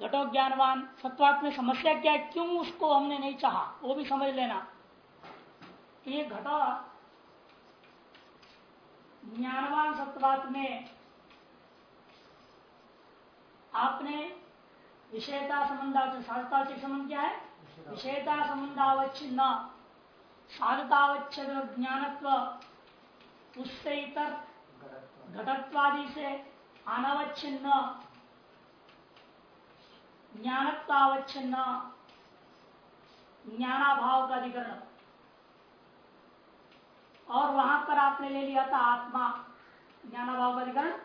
घटो ज्ञानवान सत्वात्म समस्या क्या है? क्यों उसको हमने नहीं चाहा? वो भी समझ लेना। ये घटो ज्ञानवान सत्वात में आपने विषयता संबंध साधता संबंध क्या है? विषयता। संबंधावच्छिन्न। साधतावच्छेद ज्ञानत्व। उससे इतर घटत्वादि से अनवच्छिन्न, ज्ञानत्वावच्छिन्न ज्ञानाभाव का अधिकरण और वहाँ पर आपने ले लिया था आत्मा ज्ञानाभाव का अधिकरण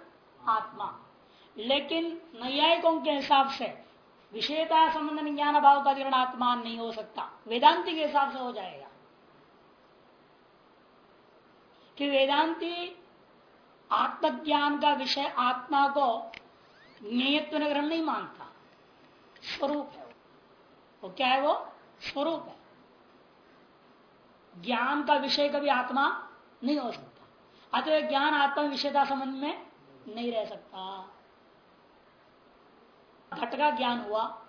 आत्मा। लेकिन नैयायिकों के हिसाब से विषयता संबंध में ज्ञान भाव का अधिकरण आत्मा नहीं हो सकता। वेदांति के हिसाब से हो जाएगा। कि वेदांति आत्मज्ञान का विषय, आत्मा को ज्ञेयत्व ग्रहण नहीं मानता। स्वरूप है वो। क्या है वो? स्वरूप है। ज्ञान का विषय कभी आत्मा नहीं हो सकता। अतः ज्ञान आत्मा विषयता संबंध में नहीं रह सकता। घट का ज्ञान हुआ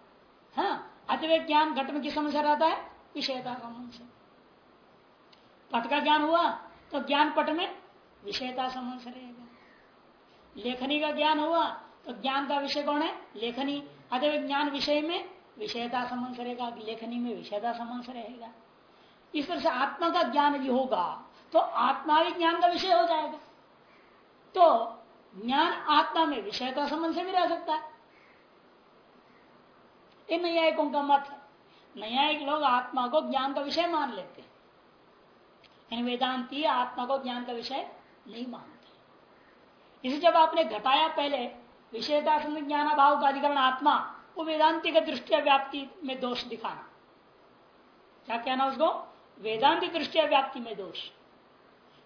हाँ अतवे ज्ञान घट में किस समझ रहता है? विषयता संबंध से। पट का ज्ञान हुआ तो ज्ञान पट में विषयता संबंध से रहेगा। लेखनी का ज्ञान हुआ तो ज्ञान का विषय कौन है? लेखनी। अतः ज्ञान विषय में विषयता संबंध से रहेगा, लेखनी में विषयता संबंध से रहेगा। इस तरह से आत्मा का ज्ञान यदि होगा तो आत्मा भी ज्ञान का विषय हो जाएगा। तो ज्ञान आत्मा में विषयता संबंध से भी रह सकता है। ये न्यायिकों का मत है। न्यायिक लोग आत्मा को ज्ञान का विषय मान लेते हैं। वेदांति आत्मा को ज्ञान का विषय नहीं मानते। इसे जब आपने घटाया पहले विषयता ज्ञान भाव का अधिकरण आत्मा, वो वेदांति का दृष्टिया व्याप्ति में दोष दिखाना। क्या कहना उसको? वेदांति दृष्टिया व्याप्ति में दोष।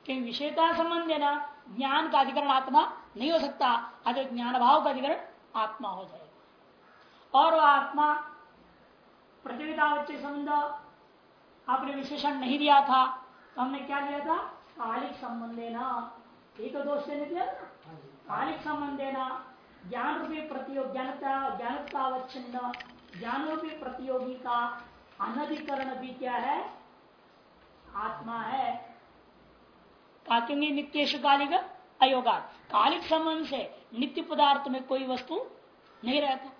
क्योंकि विषयता संबंध ना ज्ञान का अधिकरण आत्मा नहीं हो सकता अगर ज्ञान भाव का अधिकरण आत्मा हो जाएगा। और वह आत्मा प्रतियोगितावच्य संबंध आपने विशेषण नहीं दिया था हमने क्या लिया था? कालिक संबंधे न? एक दोष देने दिया कालिक संबंधे न ज्ञान रूपी प्रतियोग, ज्ञानता ज्ञानतावच्छिन्न ज्ञान रूपी प्रतियोगी का अनधिकरण भी क्या है? आत्मा है। क्योंकि नित्य कालिक अयोगा। कालिक संबंध से नित्य पदार्थ में कोई वस्तु नहीं रहता।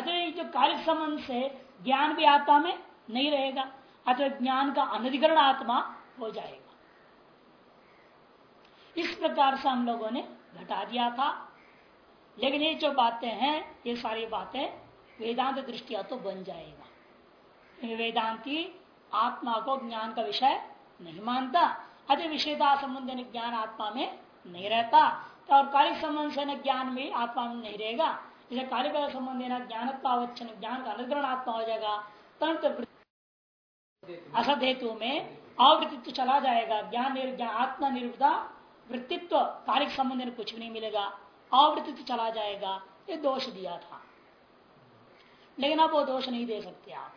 अतः जो कालिक संबंध से ज्ञान भी आत्मा में नहीं रहेगा। अतः ज्ञान का अनधिकरण आत्मा हो जाएगा। इस प्रकार से हम लोगों ने घटा दिया था। लेकिन ये जो बातें हैं, ये सारी बातें वेदांत दृष्टिया तो बन जाएगा। वेदांति आत्मा को ज्ञान का विषय नहीं मानता। अति विषयता संबंध ज्ञान आत्मा में नहीं रहता। तो और कालिक संबंध से ज्ञान भी आत्मा में नहीं रहेगा। जैसे कालिक संबंधी न ज्ञानत्वावच्छन ज्ञान का अनुग्रहण आत्मा हो जाएगा। तंत्र असद हेतु में अवृत्तित्व चला जाएगा ज्ञान आत्मा निर्वृता वृत्तित्व कालिक संबंध में कुछ भी नहीं मिलेगा अवृत्तित्व चला जाएगा ये दोष दिया था। लेकिन अब वो दोष नहीं दे सकते आप।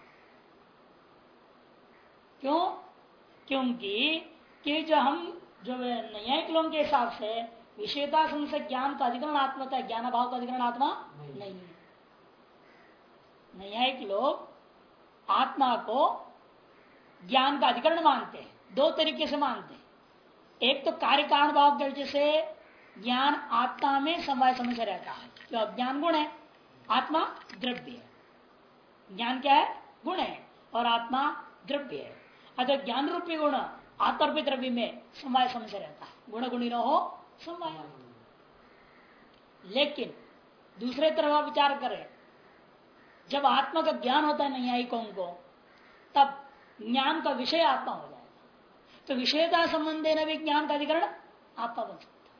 क्यों? क्योंकि कि जो हम जो न्यायिक लोगों के हिसाब से विषयता से ज्ञान का अधिकरण आत्मा था ज्ञान भाव का अधिकरण आत्मा नहीं। है न्यायिक लोग आत्मा को ज्ञान का अधिकरण मानते हैं, दो तरीके से मानते हैं। एक तो कार्य कारण भाव वजह से ज्ञान आत्मा में समय समय से रहता है, जो अज्ञान गुण है, आत्मा द्रव्य है। ज्ञान क्या है? गुण है, और आत्मा द्रव्य है। अतः ज्ञान रूपी गुण आत्मरूपी द्रव्य में समय समय से रहता है। गुण गुणी न हो समय लेकिन दूसरे तरफ़ आप विचार करें, जब आत्मा का ज्ञान होता है नहीं न्यायिकों को, तब ज्ञान का विषय आत्मा हो जाएगा। तो विषयता संबंध न भी ज्ञान का अधिकरण आत्मा बन सकता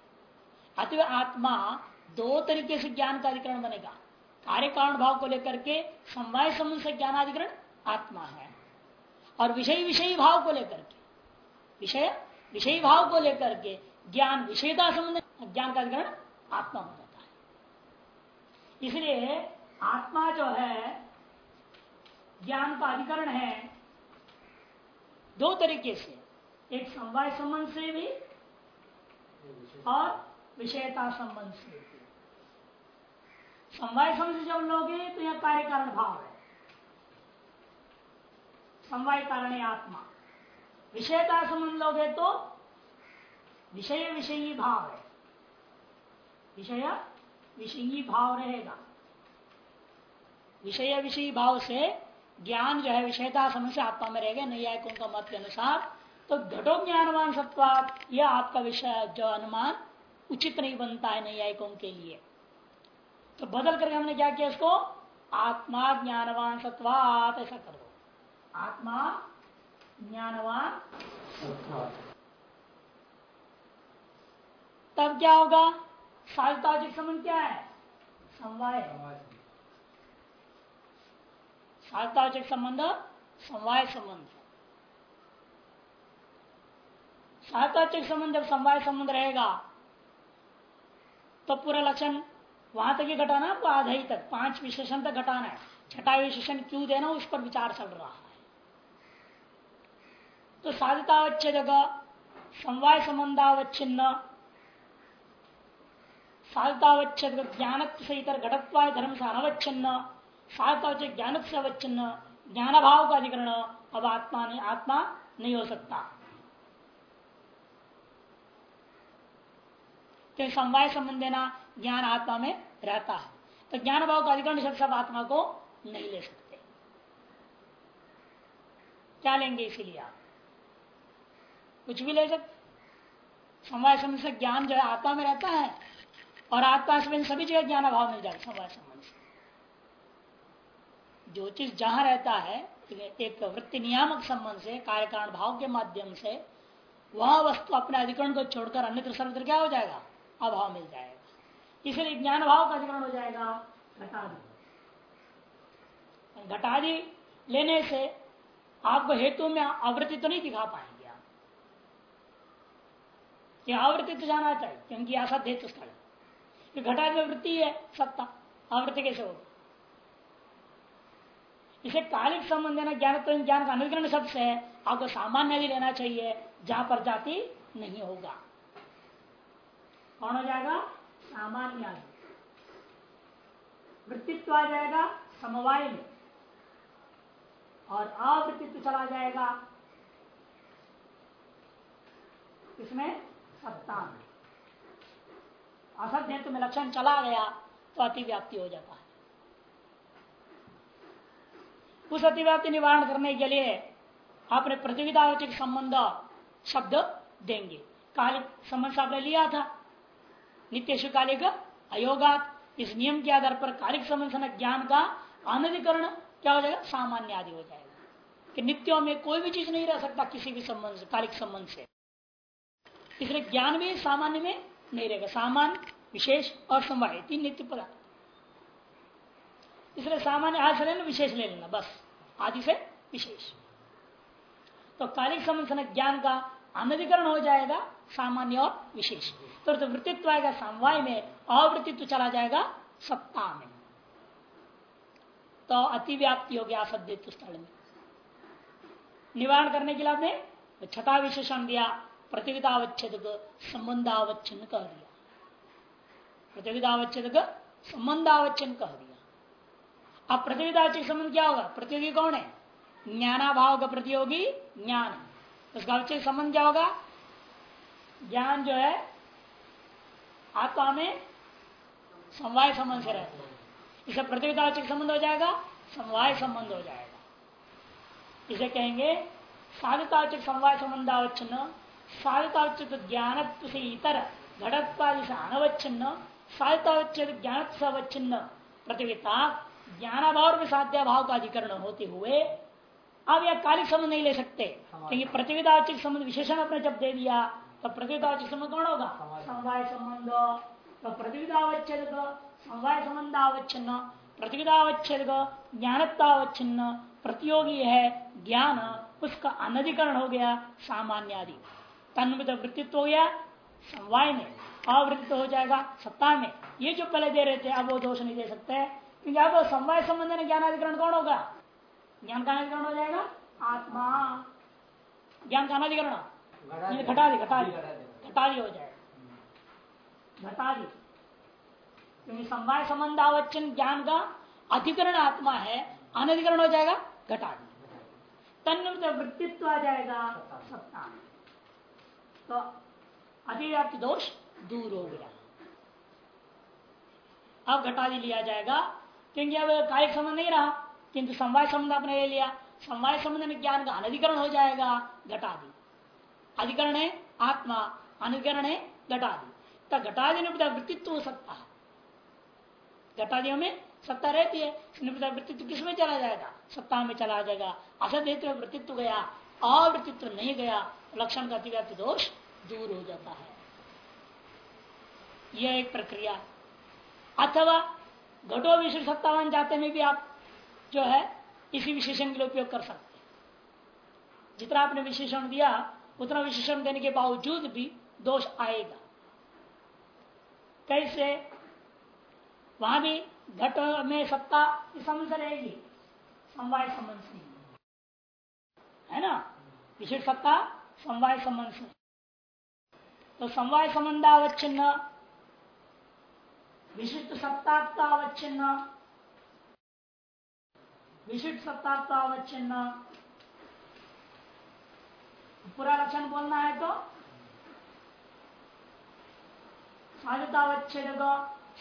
है। अतः आत्मा दो तरीके से ज्ञान का अधिकरण बनेगा। कार्य कारण भाव को लेकर के समवाय संबंध से ज्ञानाधिकरण आत्मा है। और विषय विषयी भाव को लेकर के, विषय विषयी भाव को लेकर के ज्ञान विषयता संबंध ज्ञान का अधिकरण आत्मा हो जाता है। इसलिए आत्मा जो है, ज्ञान का अधिकरण है दो तरीके से। एक समवाय संबंध से भी और विषयता संबंध से भी। समवाय संबंध जब लोगे तो यह कार्य कारण भाव है। समवाय कारण आत्मा। विषयता संबंध लोगे तो विषय विषयी भाव है। विषय विषयी भाव रहेगा। विषय विषयी भाव से ज्ञान जो है विषयता समस्या आत्मा में रहेगा नैयायिकों का मत के अनुसार। तो घटो ज्ञानवान सत्वात, यह आपका विषय, जो अनुमान, उचित नहीं बनता है नैयायिकों के लिए। तो बदल करके हमने क्या किया इसको? आत्मा ज्ञानवान सत्वात, ऐसा कर दो। आत्मा ज्ञानवान तब क्या होगा? साधताजिक संबंध क्या है? समवाय। साधतावाचक संबंध, समवाय संबंध. साधतावाचक संबंध जब समवाय संबंध रहेगा. तो पूरा लक्षण वहाँ तक ही घटाना आपको आधा ही तक? पाँच विशेषण तक घटाना है. छठा विशेषण क्यों देना, उस पर विचार चल रहा है. तो साधितावच्छेद समवाय संबंधावच्छिन्न साधितावच्छेद ज्ञान से इतर घटत्वाय धर्म से अनवच्छिन्न सात ज्ञान से अवच्छिन्न ज्ञान भाव का अधिकरण अब आत्मा नहीं आत्मा नहीं हो सकता। समवाय संबंध देना ज्ञान आत्मा में रहता है। तो ज्ञान भाव का अधिकरण शब्द सब आत्मा को नहीं ले सकते। क्या लेंगे इसीलिए आप? कुछ भी ले सकते। समवाय संबंध से ज्ञान जो है आत्मा में रहता है, और आत्मा से सभी जगह ज्ञान भाव मिल जाए समवाय संबंध। से जो चीज़ जहाँ रहता है, एक वृत्ति नियामक संबंध से, कार्यकारण भाव के माध्यम से, वह वस्तु अपने अधिकरण को छोड़कर अन्य सर्वत्र क्या हो जाएगा? अभाव मिल जाएगा। इसलिए ज्ञान भाव का अधिकरण हो जाएगा, घटादि। घटादि लेने से आपको हेतु में आवृत्ति तो नहीं दिखा पाएँगे आप। आवृत्ति तो जाना चाहिए, क्योंकि असत हेतु स्थल। घटादि में वृत्ति है, सत्ता। आवृत्ति कैसे होगी? इसे कालिक संबंध देना ज्ञान तो ज्ञान का अनुग्रहण शब्द से आपको सामान्य भी लेना चाहिए, जहाँ पर जाति नहीं होगा। कौन हो जाएगा? सामान्य। वृत्तित्व आ जाएगा समवाय में। और अवृत्तित्व चला जाएगा इसमें सत्ता में। असत्य में लक्षण चला गया तो अतिव्याप्ति हो जाता है उस अतिव्याप्ति निवारण करने के लिए आपने प्रतिविधावचक संबंध शब्द देंगे। कालिक संबंध आपने लिया था। नित्य शिकालिक अयोगात। इस नियम के आधार पर कालिक संबंध ज्ञान का अनधिकरण क्या हो जाएगा? सामान्य आदि हो जाएगा। कि नित्यों में कोई भी चीज़ नहीं रह सकता किसी भी संबंध से, कालिक संबंध से। इसलिए ज्ञान भी सामान्य में नहीं रहेगा। सामान्य, विशेष और समवाय तीन नित्य पदार्थ। इसलिए सामान्य आज से लेना विशेष ले लेना बस। आदि से विशेष। तो कालिक समझ ज्ञान का अनधिकरण हो जाएगा सामान्य और विशेष। तो, तो वृत्तित्व आएगा समवाय में अवृत्तित्व चला जाएगा सत्ता में। तो अतिव्याप्ति हो गया असद्यत्व स्थल में। निवारण करने के लिए आपने छठा विशेषण दिया प्रतियोगितावच्छेद संबंधावच्छन कह दिया। प्रतियोगितावच्छेद संबंधावच्छन कह दिया। अब प्रतियोगितावच्छेद संबंध क्या होगा? प्रतियोगी कौन है? ज्ञानाभाव का प्रतियोगी ज्ञान उसका अवच्छेद संबंध क्या होगा? ज्ञान जो है, आत्मा में समवाय संबंध से रहता है। इसे प्रतियोगिता प्रतियोगितावच्छेद संबंध हो जाएगा, समवाय संबंध हो जाएगा। इसे कहेंगे साधुतावचित समवाय संबंधावच्छिन्न साधुतावचित ज्ञान से इतर घटत्वादि से अनवच्छिन्न साधुतावच्छेद ज्ञान से अवच्छिन्न प्रतियोगिता ज्ञानाभाव में साध्या भाव का अधिकरण होते हुए अब यह कालिक संबंध नहीं ले सकते। क्योंकि प्रतियोगितावचित संबंध विशेषण अपने जब दे दिया तो प्रतियोगितावचित संबंध कौन होगा? समवाय संबंध। तो प्रतियोगितावच्छेद समवाय संबंधावच्छिन्न। प्रतियोगितावच्छेद ज्ञानत्वावच्छिन्न। प्रतियोगी है ज्ञान। उसका अनधिकरण हो गया सामान्य आदि तन्वित वृत्तित्व हो गया समवाय में। अवृत्तित्व हो जाएगा सत्ता में। ये जो पहले दे रहे थे अब वो दोष नहीं दे सकते। क्योंकि अब समवाय संबंध में ज्ञानाधिकरण कौन होगा? ज्ञान का अनधिकरण हो जाएगा? आत्मा। ज्ञान का अनधिकरण घटादी। घटादी घटादी। हो जाएगा। घटादी। क्योंकि समवाय संबंध आवचन ज्ञान का अधिकरण आत्मा है अनधिकरण हो जाएगा घटा तन्वृत वृत्तित्व आ जाएगा सत्ता। तो अतिव्याप्ति दोष दूर हो गया। अब घटादी लिया जाएगा क्योंकि अब काय संबंध नहीं रहा। किंतु समवाय संबंध आपने ले लिया। समवाय संबंध में ज्ञान का अनधिकरण हो जाएगा, घटादी। अधिकरण है आत्मा, अनधिकरण है घटादी। तो घटादी ने वृत्तित्व हो सकता है। घटादियों में सत्ता रहती है। निपटा वृत्तित्व किसमें चला जाएगा? सत्ता में चला जाएगा। असत हेतु वृत्तित्व गया, अवृत्तित्व नहीं गया, लक्षण का अतिव्याप्ति दोष दूर हो जाता है। यह एक प्रक्रिया। अथवा घटो विशेष सत्तावान जाते में भी आप जो है, इसी विशेषण के लिए उपयोग कर सकते हैं। जितना आपने विशेषण दिया, उतना विशेषण देने के बावजूद भी दोष आएगा। कैसे? वहाँ भी घट में सत्ता समझ रहेगी। समवाय संबंध से है ना? विशेष सत्ता समवाय संबंध से। तो समवाय संबंधावच्छिन्न विशिष्ट सत्तात्वावच्छिन्न विशिष्ट सत्तात्वावच्छिन्न पूरा लक्षण बोलना है तो? साधुतावच्छेद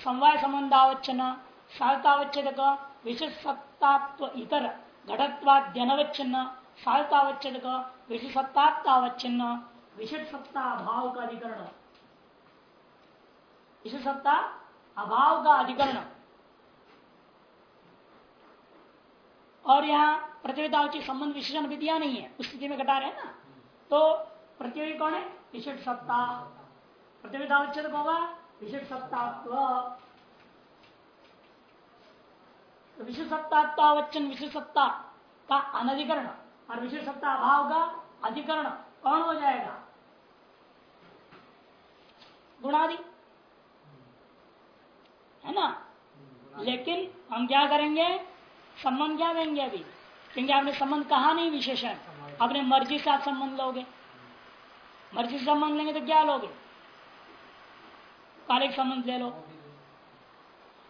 समवाय संबंधावच्छिन्न साधतावच्छेद विशेष सत्तात्व इतर घटत्वाद्यनवच्छिन्न। साधतावच्छेद विशेष सत्तात्वावच्छिन्न विशेष सत्ता अभाव का अधिकरण विशेष सत्ता अभाव का अधिकरण। और यहाँ प्रतियोगिता संबंध विशेषण भी दिया नहीं है। उस स्थिति में घटा रहे ना। तो प्रतियोगी कौन है? विशेष सत्ता। प्रतियोगिता होगा विशेष सत्तात्व। तो विशेष सत्तात्वावचन विशेष सत्ता का अनधिकरण और विशेष सत्ता अभाव का अधिकरण कौन हो जाएगा? गुणादि। है ना? लेकिन हम क्या करेंगे? संबंध क्या देंगे अभी? क्योंकि आपने संबंध कहा नहीं विशेषण। अपने मर्ज़ी से आप संबंध लोगे। मर्ज़ी से संबंध लेंगे तो क्या लोगे? कालिक संबंध ले लो।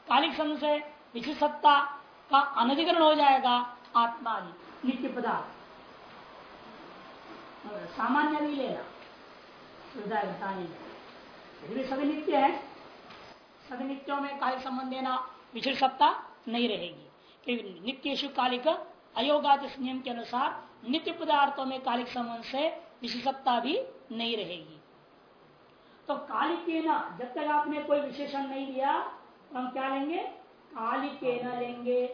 कालिक संबंध से विशेष सत्ता का अनधिकरण हो जाएगा आत्मा नित्य पदार्थ। सामान्य भी लेना। सुविधा सभी नित्य है। सभी नित्यों में कालिक संबंध देना विशेष सत्ता नहीं रहेगी। क्योंकि नित्य कालिक अयोगात नियम के अनुसार नित्य पदार्थों में कालिक संबंध से विशेषता भी नहीं रहेगी। तो कालिक जब तक आपने कोई विशेषण नहीं दिया तो हम क्या लेंगे? कालिक लेंगे।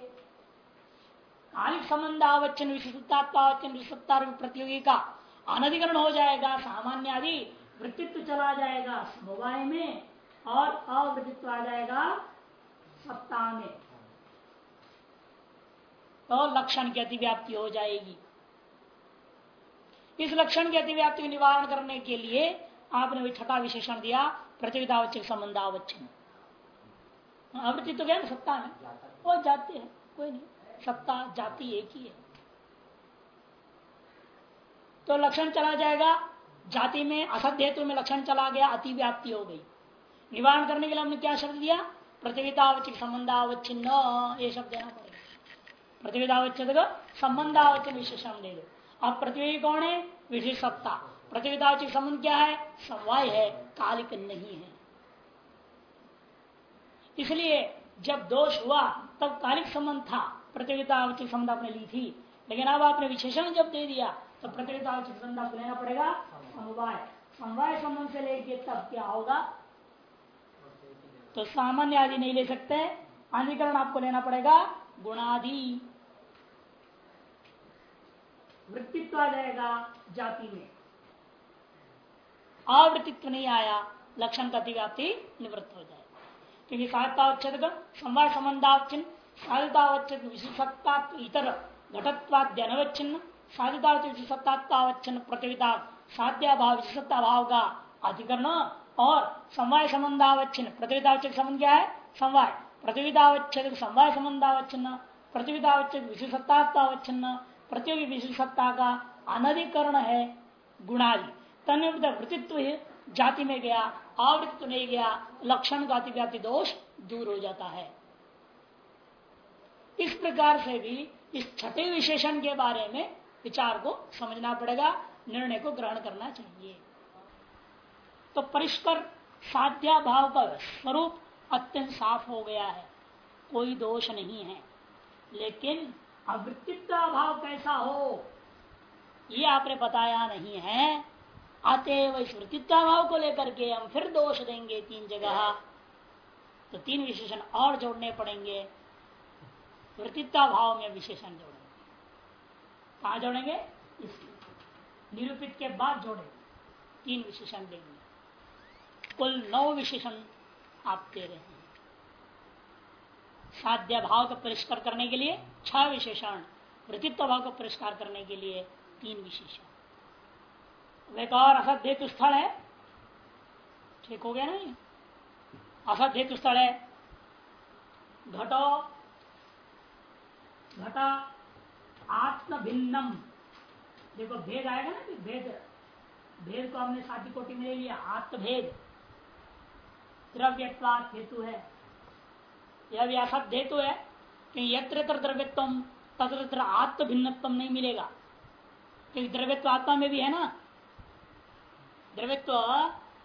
कालिक संबंध आवचन विशिष्टतावचन विशिष्टता प्रतियोगी का अनधिकरण हो जाएगा, सामान्य आदि वृत्तित्व चला जाएगा। समवाय में और अवृत्तित्व आ जाएगा सत्ता में। तो लक्षण की अतिव्याप्ति हो जाएगी। इस लक्षण की अतिव्याप्ति निवारण करने के लिए आपने भी छठा विशेषण दिया प्रतिविधावचक संबंधावचन आवृत्ति तो क्या सत्ता में? वो जाते हैं, कोई नहीं। सत्ता जाति एक ही है। तो लक्षण चला जाएगा, जाति में असत्य हेतु में लक्षण चला गया, अतिव्याप्ति हो गई। निवारण करने के लिए हमने क्या शब्द दिया? प्रतिविधावचिक संबंधावचिन्न ये शब्द देना पड़ेगा प्रतिविधावच्छेद संबंधावचन विशेषण दे दो अब प्रतियोगी कौन है? विशेष सत्ता प्रतिविधावचिक संबंध क्या है? समवाय है, कालिक नहीं है। इसलिए जब दोष हुआ, तब कालिक संबंध था। प्रतियोगितावचिक संबंध आपने ली थी। लेकिन अब आपने विशेषण जब दे दिया तो प्रतियोगितावचिक संबंध आपको लेना पड़ेगा, समवाय। समवाय संबंध से लेके तब क्या होगा? तो सामान्य आदि नहीं ले सकते अधिकरण आपको लेना पड़ेगा गुणादि। वृत्तित्व आ जाएगा जाति में। आवृत्तित्व नहीं आया लक्षण का अतिव्याप्ति निवृत्त हो जाए क्योंकि साधतावच्छेद संवाद संबंधावचिन साधतावच्छेद विशेषता इतर घटत्वाद्यनवच्छिन्न साधितावच विशेषतावच्छिन्न प्रतिविधा साध्या भाव विशेषता भाव का अधिकरण और समवाय संबंधावच्छिन्न। प्रतिविधावच्छेद संबंध क्या है? समवाय। प्रतिविधावच्छेद समवाय संबंधावच्छिन्न प्रतिविधावच्छेद विशेषतावच्छिन्न प्रतियोगी विशेषता का अनधिकरण है गुणादि। तन वृत्तित्व जाति में गया आवृत्व नहीं गया, लक्षण का अतिव्याप्ति दोष दूर हो जाता है। इस प्रकार से भी इस छठे विशेषण के बारे में विचार को समझना पड़ेगा, निर्णय को ग्रहण करना चाहिए। तो परिष्कर साध्या भाव का स्वरूप अत्यंत साफ़ हो गया है। कोई दोष नहीं है। लेकिन अवृत्तित्व भाव कैसा हो, ये आपने बताया नहीं है। अतएव इस वृत्तित्व भाव को लेकर के हम फिर दोष देंगे तीन जगह। तो तीन विशेषण और जोड़ने पड़ेंगे। वृत्तित्व भाव में विशेषण जोड़ेंगे। कहा जोड़ेंगे? निरूपित के बाद जोड़ेंगे। तीन विशेषण देंगे। कुल नौ विशेषण आप दे रहे हैं। साध्य भाव का परिष्कार करने के लिए छह विशेषण वृतित्व भाव का परिष्कार करने के लिए तीन विशेषण। एक और असत हेतु स्थल है। ठीक हो गया ना असत हेतु स्थल है। घटो, घटा, आत्म भिन्नम। देखो भेद आएगा ना भेद। भेद को हमने साथी कोटि में ले लिया, आत्मभेद। द्रव्यत्वात हेतु है। यह भी हेतु है कि यत्र द्रव्यत्व तत्र आत्म भिन्नत्व नहीं मिलेगा। क्योंकि द्रव्यत्व आत्मा में भी है ना। द्रव्यत्व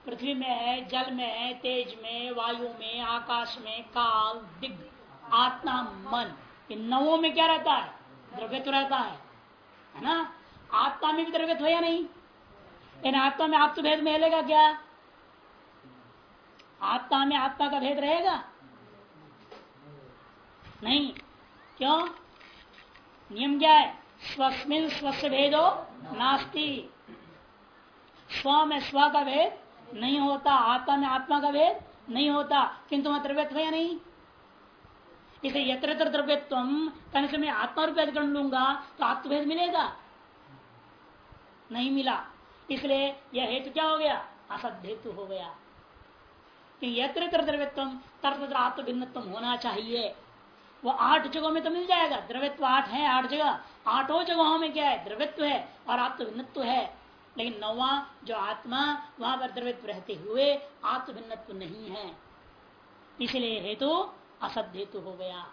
पृथ्वी में है, जल में है, तेज में, वायु में, आकाश में, काल दिग्ध आत्मा, मन, इन नवों में क्या रहता है? द्रव्यत्व रहता है। है ना? आत्मा में भी द्रव्यत्व है या नहीं? इन आत्मा में आत्म भेद मिलेगा क्या? आत्मा में आत्मा का भेद रहेगा? नहीं। क्यों? नियम क्या है? स्वस्मिन स्वस्य भेदो नास्ति। स्व में स्व का भेद नहीं होता। आत्मा में आत्मा का भेद नहीं होता। किंतु वहाँ द्रव्यत्व या नहीं? इसे यत्र द्रव्यत्व कहने से मैं आत्मा रूप कर लूँगा तो आत्मभेद मिलेगा? नहीं मिला। इसलिए यह हेतु क्या हो गया? असद हेतु हो गया। यत्र द्रव्यत्व, तत्र आत्म भिन्नत्व होना चाहिए। वो आठ जगहों में तो मिल जाएगा। द्रव्यत्व आठ है, आठ जगह। आठों जगहों में क्या है? द्रव्यत्व है और आत्मभिन्नत्व है। लेकिन नौवा, जो आत्मा, वहाँ पर द्रव्यत्व रहते हुए आत्मभिन्नत्व नहीं है। इसलिए हेतु असद हेतु हो गया।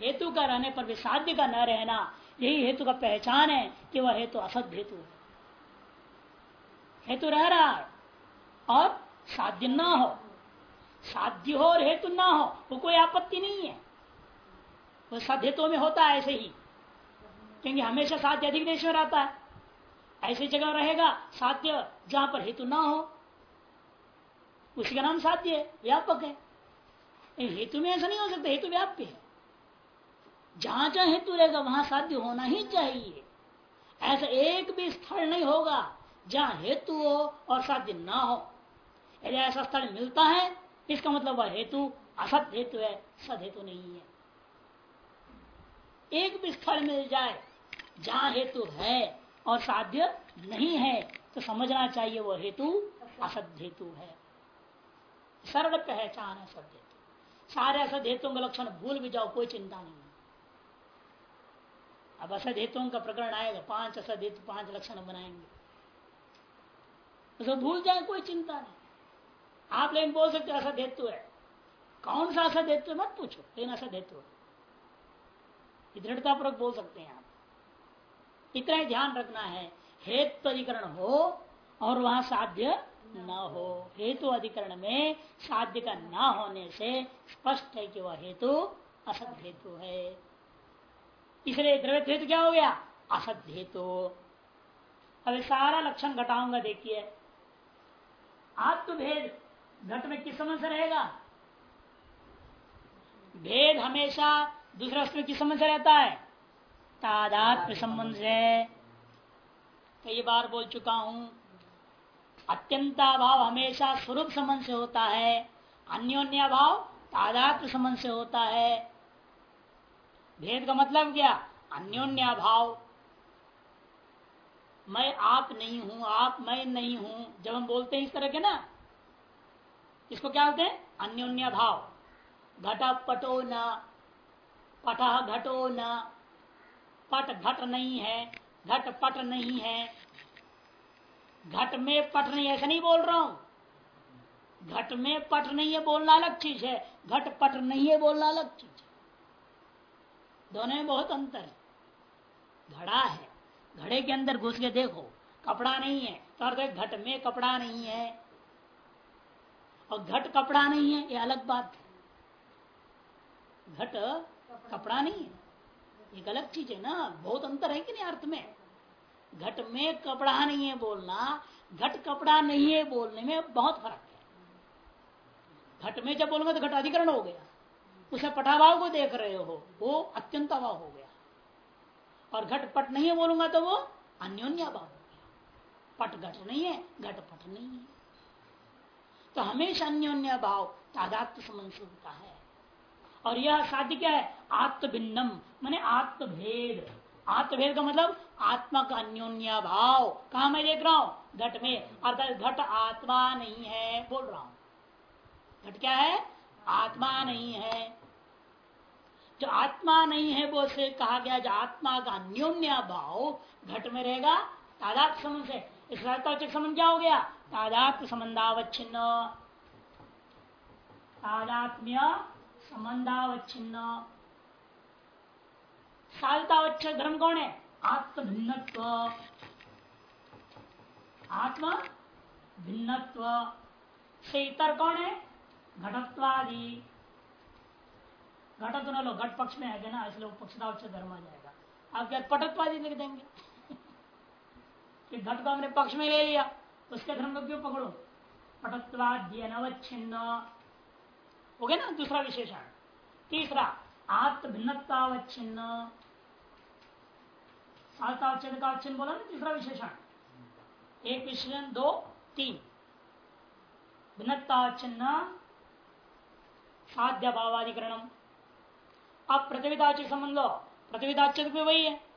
हेतु का रहने पर भी साध्य का न रहना, यही हेतु का पहचान है कि वह हेतु असद हेतु है। हेतु रह रहा और साध्य ना हो। साध्य हो और हेतु ना हो, वो कोई आपत्ति नहीं है। वो साध्यत्व में होता है ऐसे ही। क्योंकि हमेशा साध्य अधिक देश में रहता है। ऐसी जगह रहेगा, साध्य जहाँ पर हेतु ना हो, उसी का नाम साध्य है, व्यापक है। हेतु में ऐसा नहीं हो सकता, हेतु व्याप्य है। जहाँ जहाँ हेतु रहेगा, वहाँ साध्य होना ही चाहिए। ऐसा एक भी स्थल नहीं होगा, जहाँ हेतु हो और साध्य ना हो। यदि ऐसा स्थल मिलता है, इसका मतलब वह हेतु, असत हेतु है, सद हेतु नहीं है। एक भी स्थल मिल जाए, जहाँ हेतु है और साध्य नहीं है तो समझना चाहिए वह हेतु असद हेतु है। सरल पहचान है सद हेतु। सारे असद हेतुओं का लक्षण भूल भी जाओ, कोई चिंता नहीं अब असद हेतुओं का प्रकरण आएगा, पाँच असद हेतु, पाँच लक्षण बनाएँगे। तो भूल जाए, कोई चिंता नहीं। आप लेकिन बोल सकते असद हेतु है। कौन सा असद हेतु मत पूछो, लेकिन असद हेतु है। दृढ़तापूर्वक बोल सकते हैं आप। इतना ही ध्यान रखना है, हेतु अधिकरण हो और वहाँ साध्य न हो। हेतु अधिकरण में साध्य का न होने से स्पष्ट है कि वह हेतु असद हेतु है। इसलिए द्रव्य हेतु क्या हो गया? असद हेतु। अभी सारा लक्षण घटाऊँगा, देखिए। आत्मभेद घट में किस समझ से रहेगा? भेद हमेशा दूसरे वस्तु में किस संबंध से रहता है? तादात्म्य संबंध से। कई बार बोल चुका हूँ अत्यंता भाव हमेशा स्वरूप संबंध से होता है अन्योन्या भाव तादात्म्य संबंध से होता है। भेद का मतलब क्या? अन्योन्या भाव मैं आप नहीं हूँ, आप मैं नहीं हूँ। जब हम बोलते हैं इस तरह के ना इसको क्या बोलते हैं? अन्योन्या भाव घटा पटो न, पट घटो न, पट घट नहीं है, घट पट नहीं है। घट में पट नहीं ऐसा नहीं बोल रहा हूँ। घट में पट नहीं है, बोलना अलग चीज़ है। घट पट नहीं है, बोलना अलग चीज़ है। दोनों में बहुत अंतर है। घड़ा है। घड़े के अंदर घुस के देखो, कपड़ा नहीं है। तो घट में कपड़ा नहीं है। और घट कपड़ा नहीं है, ये अलग बात है। घट कपड़ा नहीं है एक अलग चीज़ है ना, बहुत अंतर है कि नहीं अर्थ में? घट में कपड़ा नहीं है बोलना, घट कपड़ा नहीं है बोलने में बहुत फ़र्क है। घट में जब बोलूँगा तो घट अधिकरण हो गया। उसे पटाभाव को देख रहे हो, वो अत्यंत अभाव हो गया। और घट पट नहीं बोलूँगा तो वो अन्योन्य भाव हो गया। पट घट नहीं है, घट पट नहीं है। तो हमेशा अन्योन्य भाव तादात्म समझ होता है। और यह साध्य क्या है? आत्म भिन्नम मैंने आत्मभेद। आत्मभेद का मतलब आत्मा का अन्योन्या भाव। कहा मैं देख रहा हूँ? घट में। अर्थात घट आत्मा नहीं है, बोल रहा हूँ। घट क्या है? आत्मा नहीं है। जो आत्मा नहीं है, वो से कहा गया जो आत्मा का अन्योन्या भाव, घट में रहेगा तादात्म संबंध से इस संबंध क्या हो गया? तादात्म संबंधावच्छिन्न तादात्म्य संबंधावच्छिन्न साधतावच्छ धर्म कौन है? आत्म भिन्नत्व आत्म भिन्नत्व से इतर कौन है? घटत्वादि। घटत न लो, घट पक्ष में है ना, इसलिए पक्षतावच्छ धर्म आ जाएगा। आप क्या पटत्वादि लिख देंगे? कि घट को हमने पक्ष में ले लिया। उसके धर्म को क्यों पकड़ो। पटत्वाद्य नवच्छिन्न हो गया ना दूसरा विशेषण। तीसरा आत्म भिन्नतावच्छिन्न सातावच्छेद का अवच्छिन्न बोला ना तीसरा विशेषण। एक विशेषण, दो, तीन। भिन्नतावच्छिन्न साध्य भावाधिकरणम अब प्रतिविधाचित संबंध लो। भी वही है।